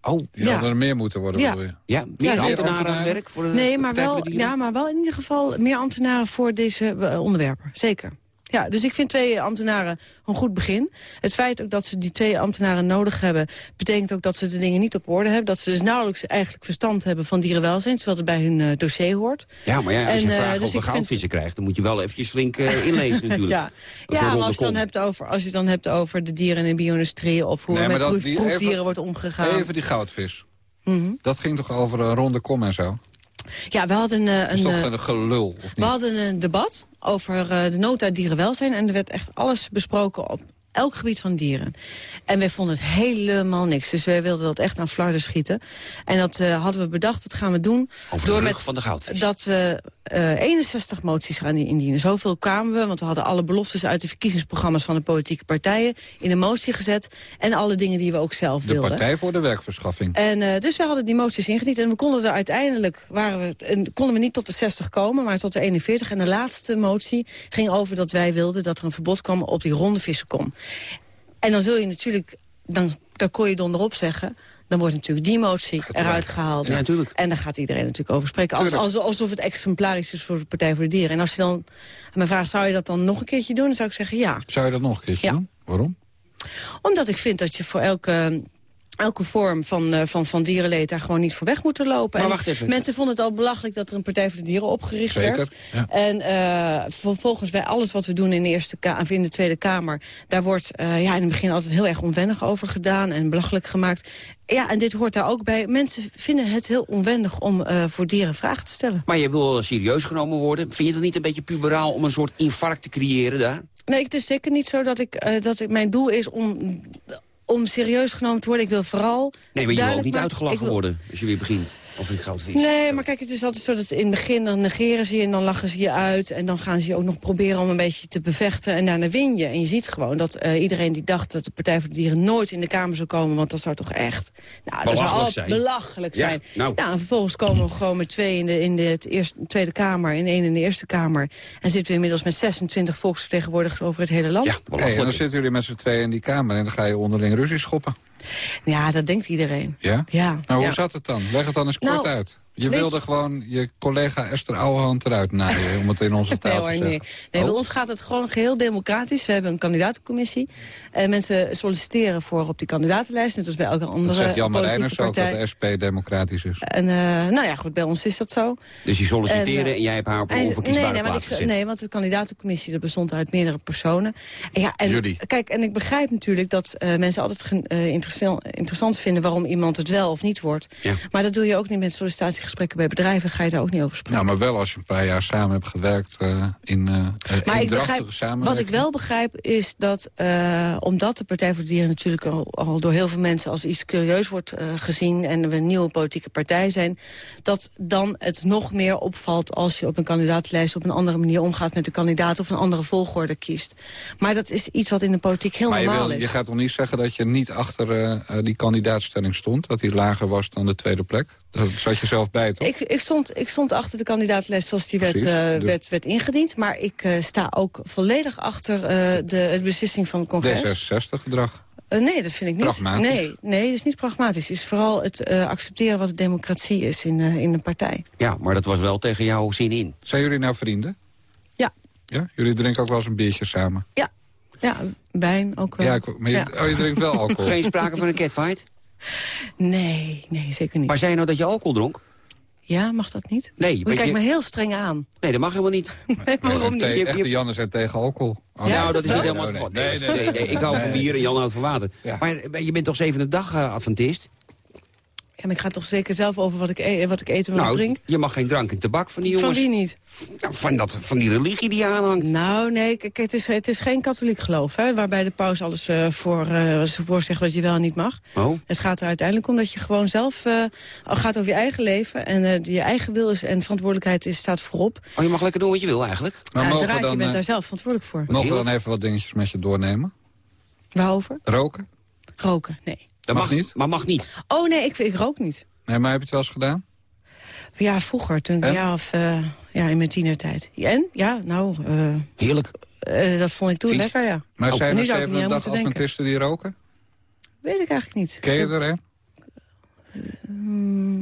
Oh, Ja. hadden er meer moeten worden, Ja. bedoel je? ja, meer Ja, ambtenaren aan ambtenaren. het werk voor de Nee, maar wel, ja, maar wel in ieder geval meer ambtenaren voor deze eh, onderwerpen. Zeker. Ja, dus ik vind twee ambtenaren een goed begin. Het feit ook dat ze die twee ambtenaren nodig hebben... betekent ook dat ze de dingen niet op orde hebben. Dat ze dus nauwelijks eigenlijk verstand hebben van dierenwelzijn... terwijl het bij hun eh, dossier hoort. Ja, maar ja, als En, je eh, vragen dus over vind- goudvissen krijgt... dan moet je wel eventjes flink eh, inlezen natuurlijk. Ja, ja maar als je, dan hebt over, als je het dan hebt over de dieren in de bio-industrie... of hoe Nee, er met dat- proef- die- proefdieren even- wordt omgegaan. Even die goudvis. Mhm. Dat ging toch over een ronde kom en zo? Ja, we hadden eh, een... toch eh, een gelul, of We niet? hadden een debat over eh, de nood uit dierenwelzijn... en er werd echt alles besproken op elk gebied van dieren. En wij vonden het helemaal niks. Dus wij wilden dat echt aan flarden schieten. En dat hadden we bedacht, dat gaan we doen... Over de rug van de goudvis. Dat we eh 61 moties gaan indienen. Zoveel kwamen we, want we hadden alle beloftes... uit de verkiezingsprogramma's van de politieke partijen... in een motie gezet. En alle dingen die we ook zelf De wilden. Partij voor de Werkverschaffing. En uh, dus we hadden die moties ingediend. En we konden er uiteindelijk waren we, en konden we niet tot de 60 komen, maar tot de 41. En de laatste motie ging over dat wij wilden dat er een verbod kwam op die ronde vissenkom. En dan zul je natuurlijk, dan, dan kon je donderop zeggen... dan wordt natuurlijk die motie eruit gehaald. Ja, natuurlijk. En daar gaat iedereen natuurlijk over spreken. Als, als, alsof het exemplarisch is voor de Partij voor de Dieren. En als je dan aan mijn vraag, zou je dat dan nog een keertje doen? Dan zou ik zeggen ja. Zou je dat nog een keertje Ja. doen? Waarom? Omdat ik vind dat je voor elke, elke vorm van, eh, van, van dierenleed daar gewoon niet voor weg moet lopen. Maar En wacht even. Mensen vonden het al belachelijk dat er een Partij voor de Dieren opgericht Zeker, werd. ja. En eh, vervolgens bij alles wat we doen in de, eerste Ka- of in de Tweede Kamer... daar wordt eh, ja, in het begin altijd heel erg onwennig over gedaan en belachelijk gemaakt. Ja, en dit hoort daar ook bij. Mensen vinden het heel onwennig om voor dieren vragen te stellen. Maar je wil serieus genomen worden. Vind je dat niet een beetje puberaal om een soort infarct te creëren daar? Nee, het is zeker niet zo dat, ik, dat ik, mijn doel is om, om serieus genomen te worden. Ik wil vooral Nee, maar je wil ook duidelijk niet uitgelachen ik wil- worden als je weer begint. Of in goudvis. Nee, maar kijk, het is altijd zo dat in het begin dan negeren ze je en dan lachen ze je uit. En dan gaan ze je ook nog proberen om een beetje te bevechten. En daarna win je. En je ziet gewoon dat eh, iedereen die dacht dat de Partij voor de Dieren nooit in de Kamer zou komen. Want dat zou toch echt nou, dat zou Belachelijk al zijn. belachelijk Ja, zijn. nou. en vervolgens komen we gewoon met twee in de, in de het eerste, Tweede Kamer en één in de Eerste Kamer. En zitten we inmiddels met 26 volksvertegenwoordigers over het hele land. Ja, Hey, en dan zitten jullie met z'n tweeën in die kamer en dan ga je onderling ruzie schoppen. Ja, dat denkt iedereen. Ja? Ja. Nou, hoe ja. zat het dan? Leg het dan eens kort Nou, uit. Je wilde je- gewoon je collega Esther Ouwehand eruit naaien, om het in onze taal Nee te zeggen. nee. nee bij Oh? ons gaat het gewoon geheel democratisch. We hebben een kandidatencommissie. En mensen solliciteren voor op die kandidatenlijst. Net als bij elke andere Dat zegt Jan politieke Marijners ook, partij. dat de SP democratisch is. En eh, nou ja, goed, bij ons is dat zo. Dus die solliciteren en, En, eh, jij hebt haar op een En- onverkiesbare nee, nee, plaats ik, gezet. nee, want de kandidatencommissie dat bestond uit meerdere personen. En ja, en, Jullie. Kijk, en ik begrijp natuurlijk dat eh, mensen altijd eh, interessant, vinden... waarom iemand het wel of niet wordt. Ja. Maar dat doe je ook niet met sollicitatiegesprekken bij bedrijven. Ga je daar ook niet over spreken. Nou, maar wel als je een paar jaar samen hebt gewerkt eh, in eh Maar ik begrijp, wat ik wel begrijp is dat, eh, omdat de Partij voor de Dieren natuurlijk al, al door heel veel mensen als iets curieus wordt gezien en we een nieuwe politieke partij zijn, dat dan het nog meer opvalt als je op een kandidaatlijst op een andere manier omgaat met de kandidaat of een andere volgorde kiest. Maar dat is iets wat in de politiek heel Maar je, normaal wil, is. je gaat toch niet zeggen dat je niet achter eh, eh, die kandidaatstelling stond? Dat die lager was dan de tweede plek? Daar zat je zelf bij, toch? Ik, ik, stond, ik stond achter de kandidaatlijst zoals die werd, Precies, eh, dus- werd, werd ingediend. Maar ik eh, sta ook volledig achter eh, de, de beslissing van het congres. D66-gedrag. Eh, nee, dat vind ik niet. Pragmatisch? Nee, nee, dat is niet pragmatisch. Het is vooral het eh, accepteren wat de democratie is in, eh, in een partij. Ja, maar dat was wel tegen jouw zin in. Zijn jullie nou vrienden? Ja. Ja? Jullie drinken ook wel eens een biertje samen? Ja, ja wijn ook wel. Ja, ik, maar je, Ja. Oh, je drinkt wel alcohol? Geen sprake van een catfight? Nee, nee, zeker niet. Maar zei je nou dat je alcohol dronk? Ja, mag dat niet? Nee, Je kijkt je- me heel streng aan. Nee, dat mag helemaal niet. Nee, waarom niet? te- echte Jannen zijn tegen alcohol. Oh, Ja, nou, is dat is niet helemaal het Nee, geval. nee, Nee, nee, nee, nee, ik hou van bier en Jan houdt van water. Ja. Maar eh, je bent toch zevende dag eh, adventist? Ja, maar ik ga toch zeker zelf over wat ik, e wat ik eet en wat ik Nou, drink? je mag geen drank en tabak van die Van jongens. wie niet? Nou, van, dat, van die religie die je aanhangt. Nou, nee, kijk, het is, het is geen katholiek geloof, hè, waarbij de paus alles eh, voor, eh, voor zegt wat je wel en niet mag. Oh, Het gaat er uiteindelijk om dat je gewoon zelf eh, gaat over je eigen leven. En eh, je eigen wil is, en verantwoordelijkheid is, staat voorop. oh, je mag lekker doen wat je wil eigenlijk. Maar Ja, mogen we uiteraard, dan, je bent daar zelf verantwoordelijk voor. mogen we dan even wat dingetjes met je doornemen? Waarover? Roken? Roken, nee. Dat Mag niet? Maar mag niet. Oh nee, ik, ik rook niet. Nee, maar heb je het wel eens gedaan? Ja, vroeger, toen En? een jaar of... eh, ja, in mijn tienertijd. En? Ja, nou, eh, Heerlijk. eh, dat vond ik toen Vies? lekker, ja. Maar Oh, zijn er zeven dag moeten denken. Adventisten die roken? Weet ik eigenlijk niet. Ken je er een? Hmm,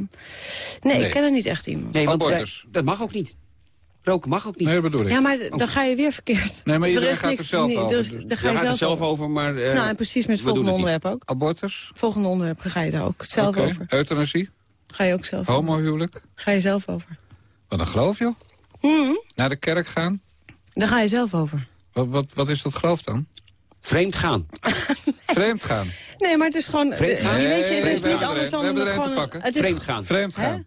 nee, Nee. ik ken er niet echt iemand. Nee, want Abortus. dat mag ook niet. Roken mag ook niet. Nee, dat bedoel ik. Ja, maar dan ga je weer verkeerd. Nee, maar Er iedereen is gaat er niks- zelf nee, over, Dus, daar ga je gaat het zelf zelf over. over, maar... eh, nou, en precies met het volgende onderwerp ook. Abortus? Volgende onderwerp ga je daar ook zelf over. Euthanasie? Ga je ook zelf over. Homohuwelijk? Ga je zelf over. Wat een geloof, joh. Mhm. Naar de kerk gaan? Daar ga je zelf over. Wat, wat, wat is dat geloof dan? Vreemd gaan. Vreemd gaan. Nee, maar het is gewoon... Vreemd gaan? je weet je, het is we niet hebben er anders dan... We hebben er te pakken. Vreemd gaan. Vreemd gaan.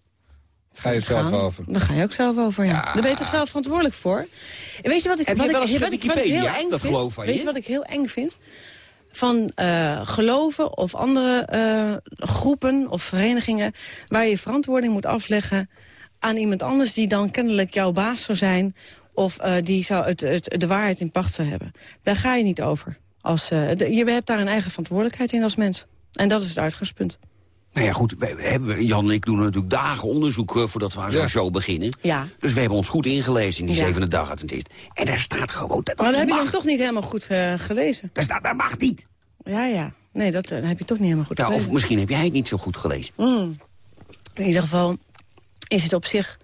Ga je zelf over? Daar ga je ook zelf over, ja. Daar ben je toch zelf verantwoordelijk voor? En weet je wat ik, Heb je wat wel ik, eens wat ik, wat ik Wikipedia, heel eng dat vind? geloof van weet je? je wat ik heel eng vind? Van eh, geloven of andere eh, groepen of verenigingen... waar je verantwoording moet afleggen aan iemand anders... die dan kennelijk jouw baas zou zijn... of eh, die zou het, het, de waarheid in pacht zou hebben. Daar ga je niet over. Als, eh, de- je hebt daar een eigen verantwoordelijkheid in als mens. En dat is het uitgangspunt. Nou ja, goed, hebben, Jan en ik doen natuurlijk dagen onderzoek eh, voordat we aan zo'n Ja. show beginnen. Ja. Dus we hebben ons goed ingelezen in die Ja. zevende dag Adventist. En daar staat gewoon dat dat Maar dan heb je dan toch niet helemaal goed eh, gelezen. Daar staat, dat mag niet. Ja, ja. Nee, dat eh, heb je toch niet helemaal goed Nou, of gelezen. misschien heb jij het niet zo goed gelezen. Mm. In ieder geval is het op zich,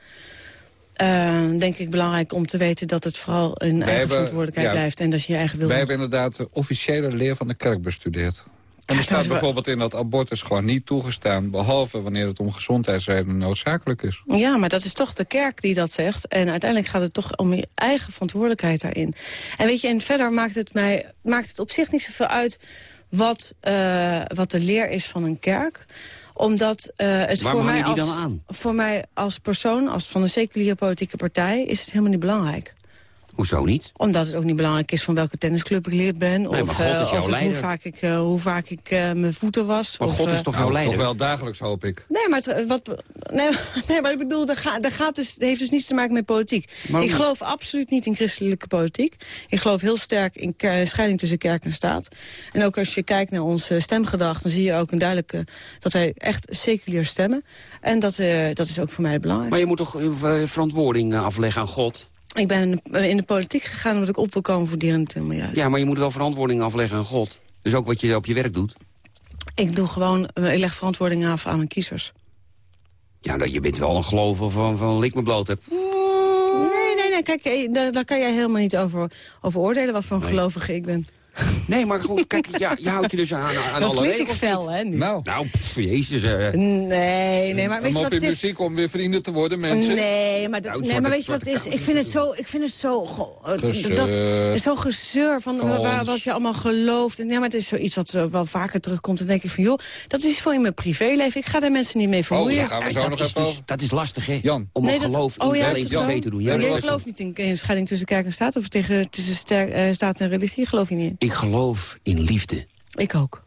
eh, denk ik, belangrijk om te weten... dat het vooral een eigen hebben- verantwoordelijkheid ja. blijft... en dat je je eigen wil Wij hebben inderdaad de officiële leer van de kerk bestudeerd. En er staat bijvoorbeeld in dat abortus gewoon niet toegestaan... behalve wanneer het om gezondheidsredenen noodzakelijk is. Ja, maar dat is toch de kerk die dat zegt. En uiteindelijk gaat het toch om je eigen verantwoordelijkheid daarin. En weet je, en verder maakt het, mij, maakt het op zich niet zoveel uit... wat, eh, wat de leer is van een kerk omdat eh, het Waarom voor mij, als, dan aan? voor mij als persoon, als van een seculiere politieke partij... is het helemaal niet belangrijk. Hoezo niet? Omdat het ook niet belangrijk is van welke tennisclub ik lid ben. Nee, of maar God eh, is jouw of hoe vaak ik, eh, hoe vaak ik eh, mijn voeten was. Maar of, God is toch jouw Nou, leider? toch wel dagelijks, hoop ik. Nee, maar, het, wat, nee, nee, maar ik bedoel, dat, gaat, dat gaat dus, dat heeft dus niets te maken met politiek. Maar ik geloof absoluut niet in christelijke politiek. Ik geloof heel sterk in scheiding tussen kerk en staat. En ook als je kijkt naar ons eh, stemgedrag... dan zie je ook een duidelijke dat wij echt seculier stemmen. En dat, eh, dat is ook voor mij het Maar je moet toch verantwoording afleggen aan God? Ik ben in de, politiek gegaan omdat ik op wil komen voor dieren en milieu. Ja, maar je moet wel verantwoording afleggen aan God. Dus ook wat je op je werk doet. Ik doe gewoon, eh, ik leg verantwoording af aan mijn kiezers. Ja, nou, je bent wel een gelover van, van lik me bloot hebt. Nee, nee, nee, kijk, eh, daar, daar kan jij helemaal niet over, over oordelen wat voor een gelovige ik ben. Nee, maar goed, kijk, ja, je houdt je dus aan, aan Dat alle regels. fel, hè, nu. Nou, Nou, pff, jezus. eh. Nee, nee, maar weet je wat je het is? muziek om weer vrienden te worden, mensen. Nee, maar, dat- Nou, nee, maar weet je wat het is? Ik vind het zo, ik vind het zo, eh, Gezeur. dat, zo gezeur van, Van waar, ons. wat je allemaal gelooft. En, ja, maar het is zoiets wat eh, wel vaker terugkomt. Dan denk ik van, joh, dat is voor in mijn privéleven. Ik ga daar mensen niet mee Oh, vermoeien. daar gaan we zo dat, nog is even dus, dat is lastig, hè? Jan. Om een Nee, dat- geloof oh, in ja, privé te doen. Jij dat- gelooft niet in, in scheiding tussen kerk en staat? Of tegen, tussen staat en religie geloof je niet in? Ik geloof in liefde. Ik ook.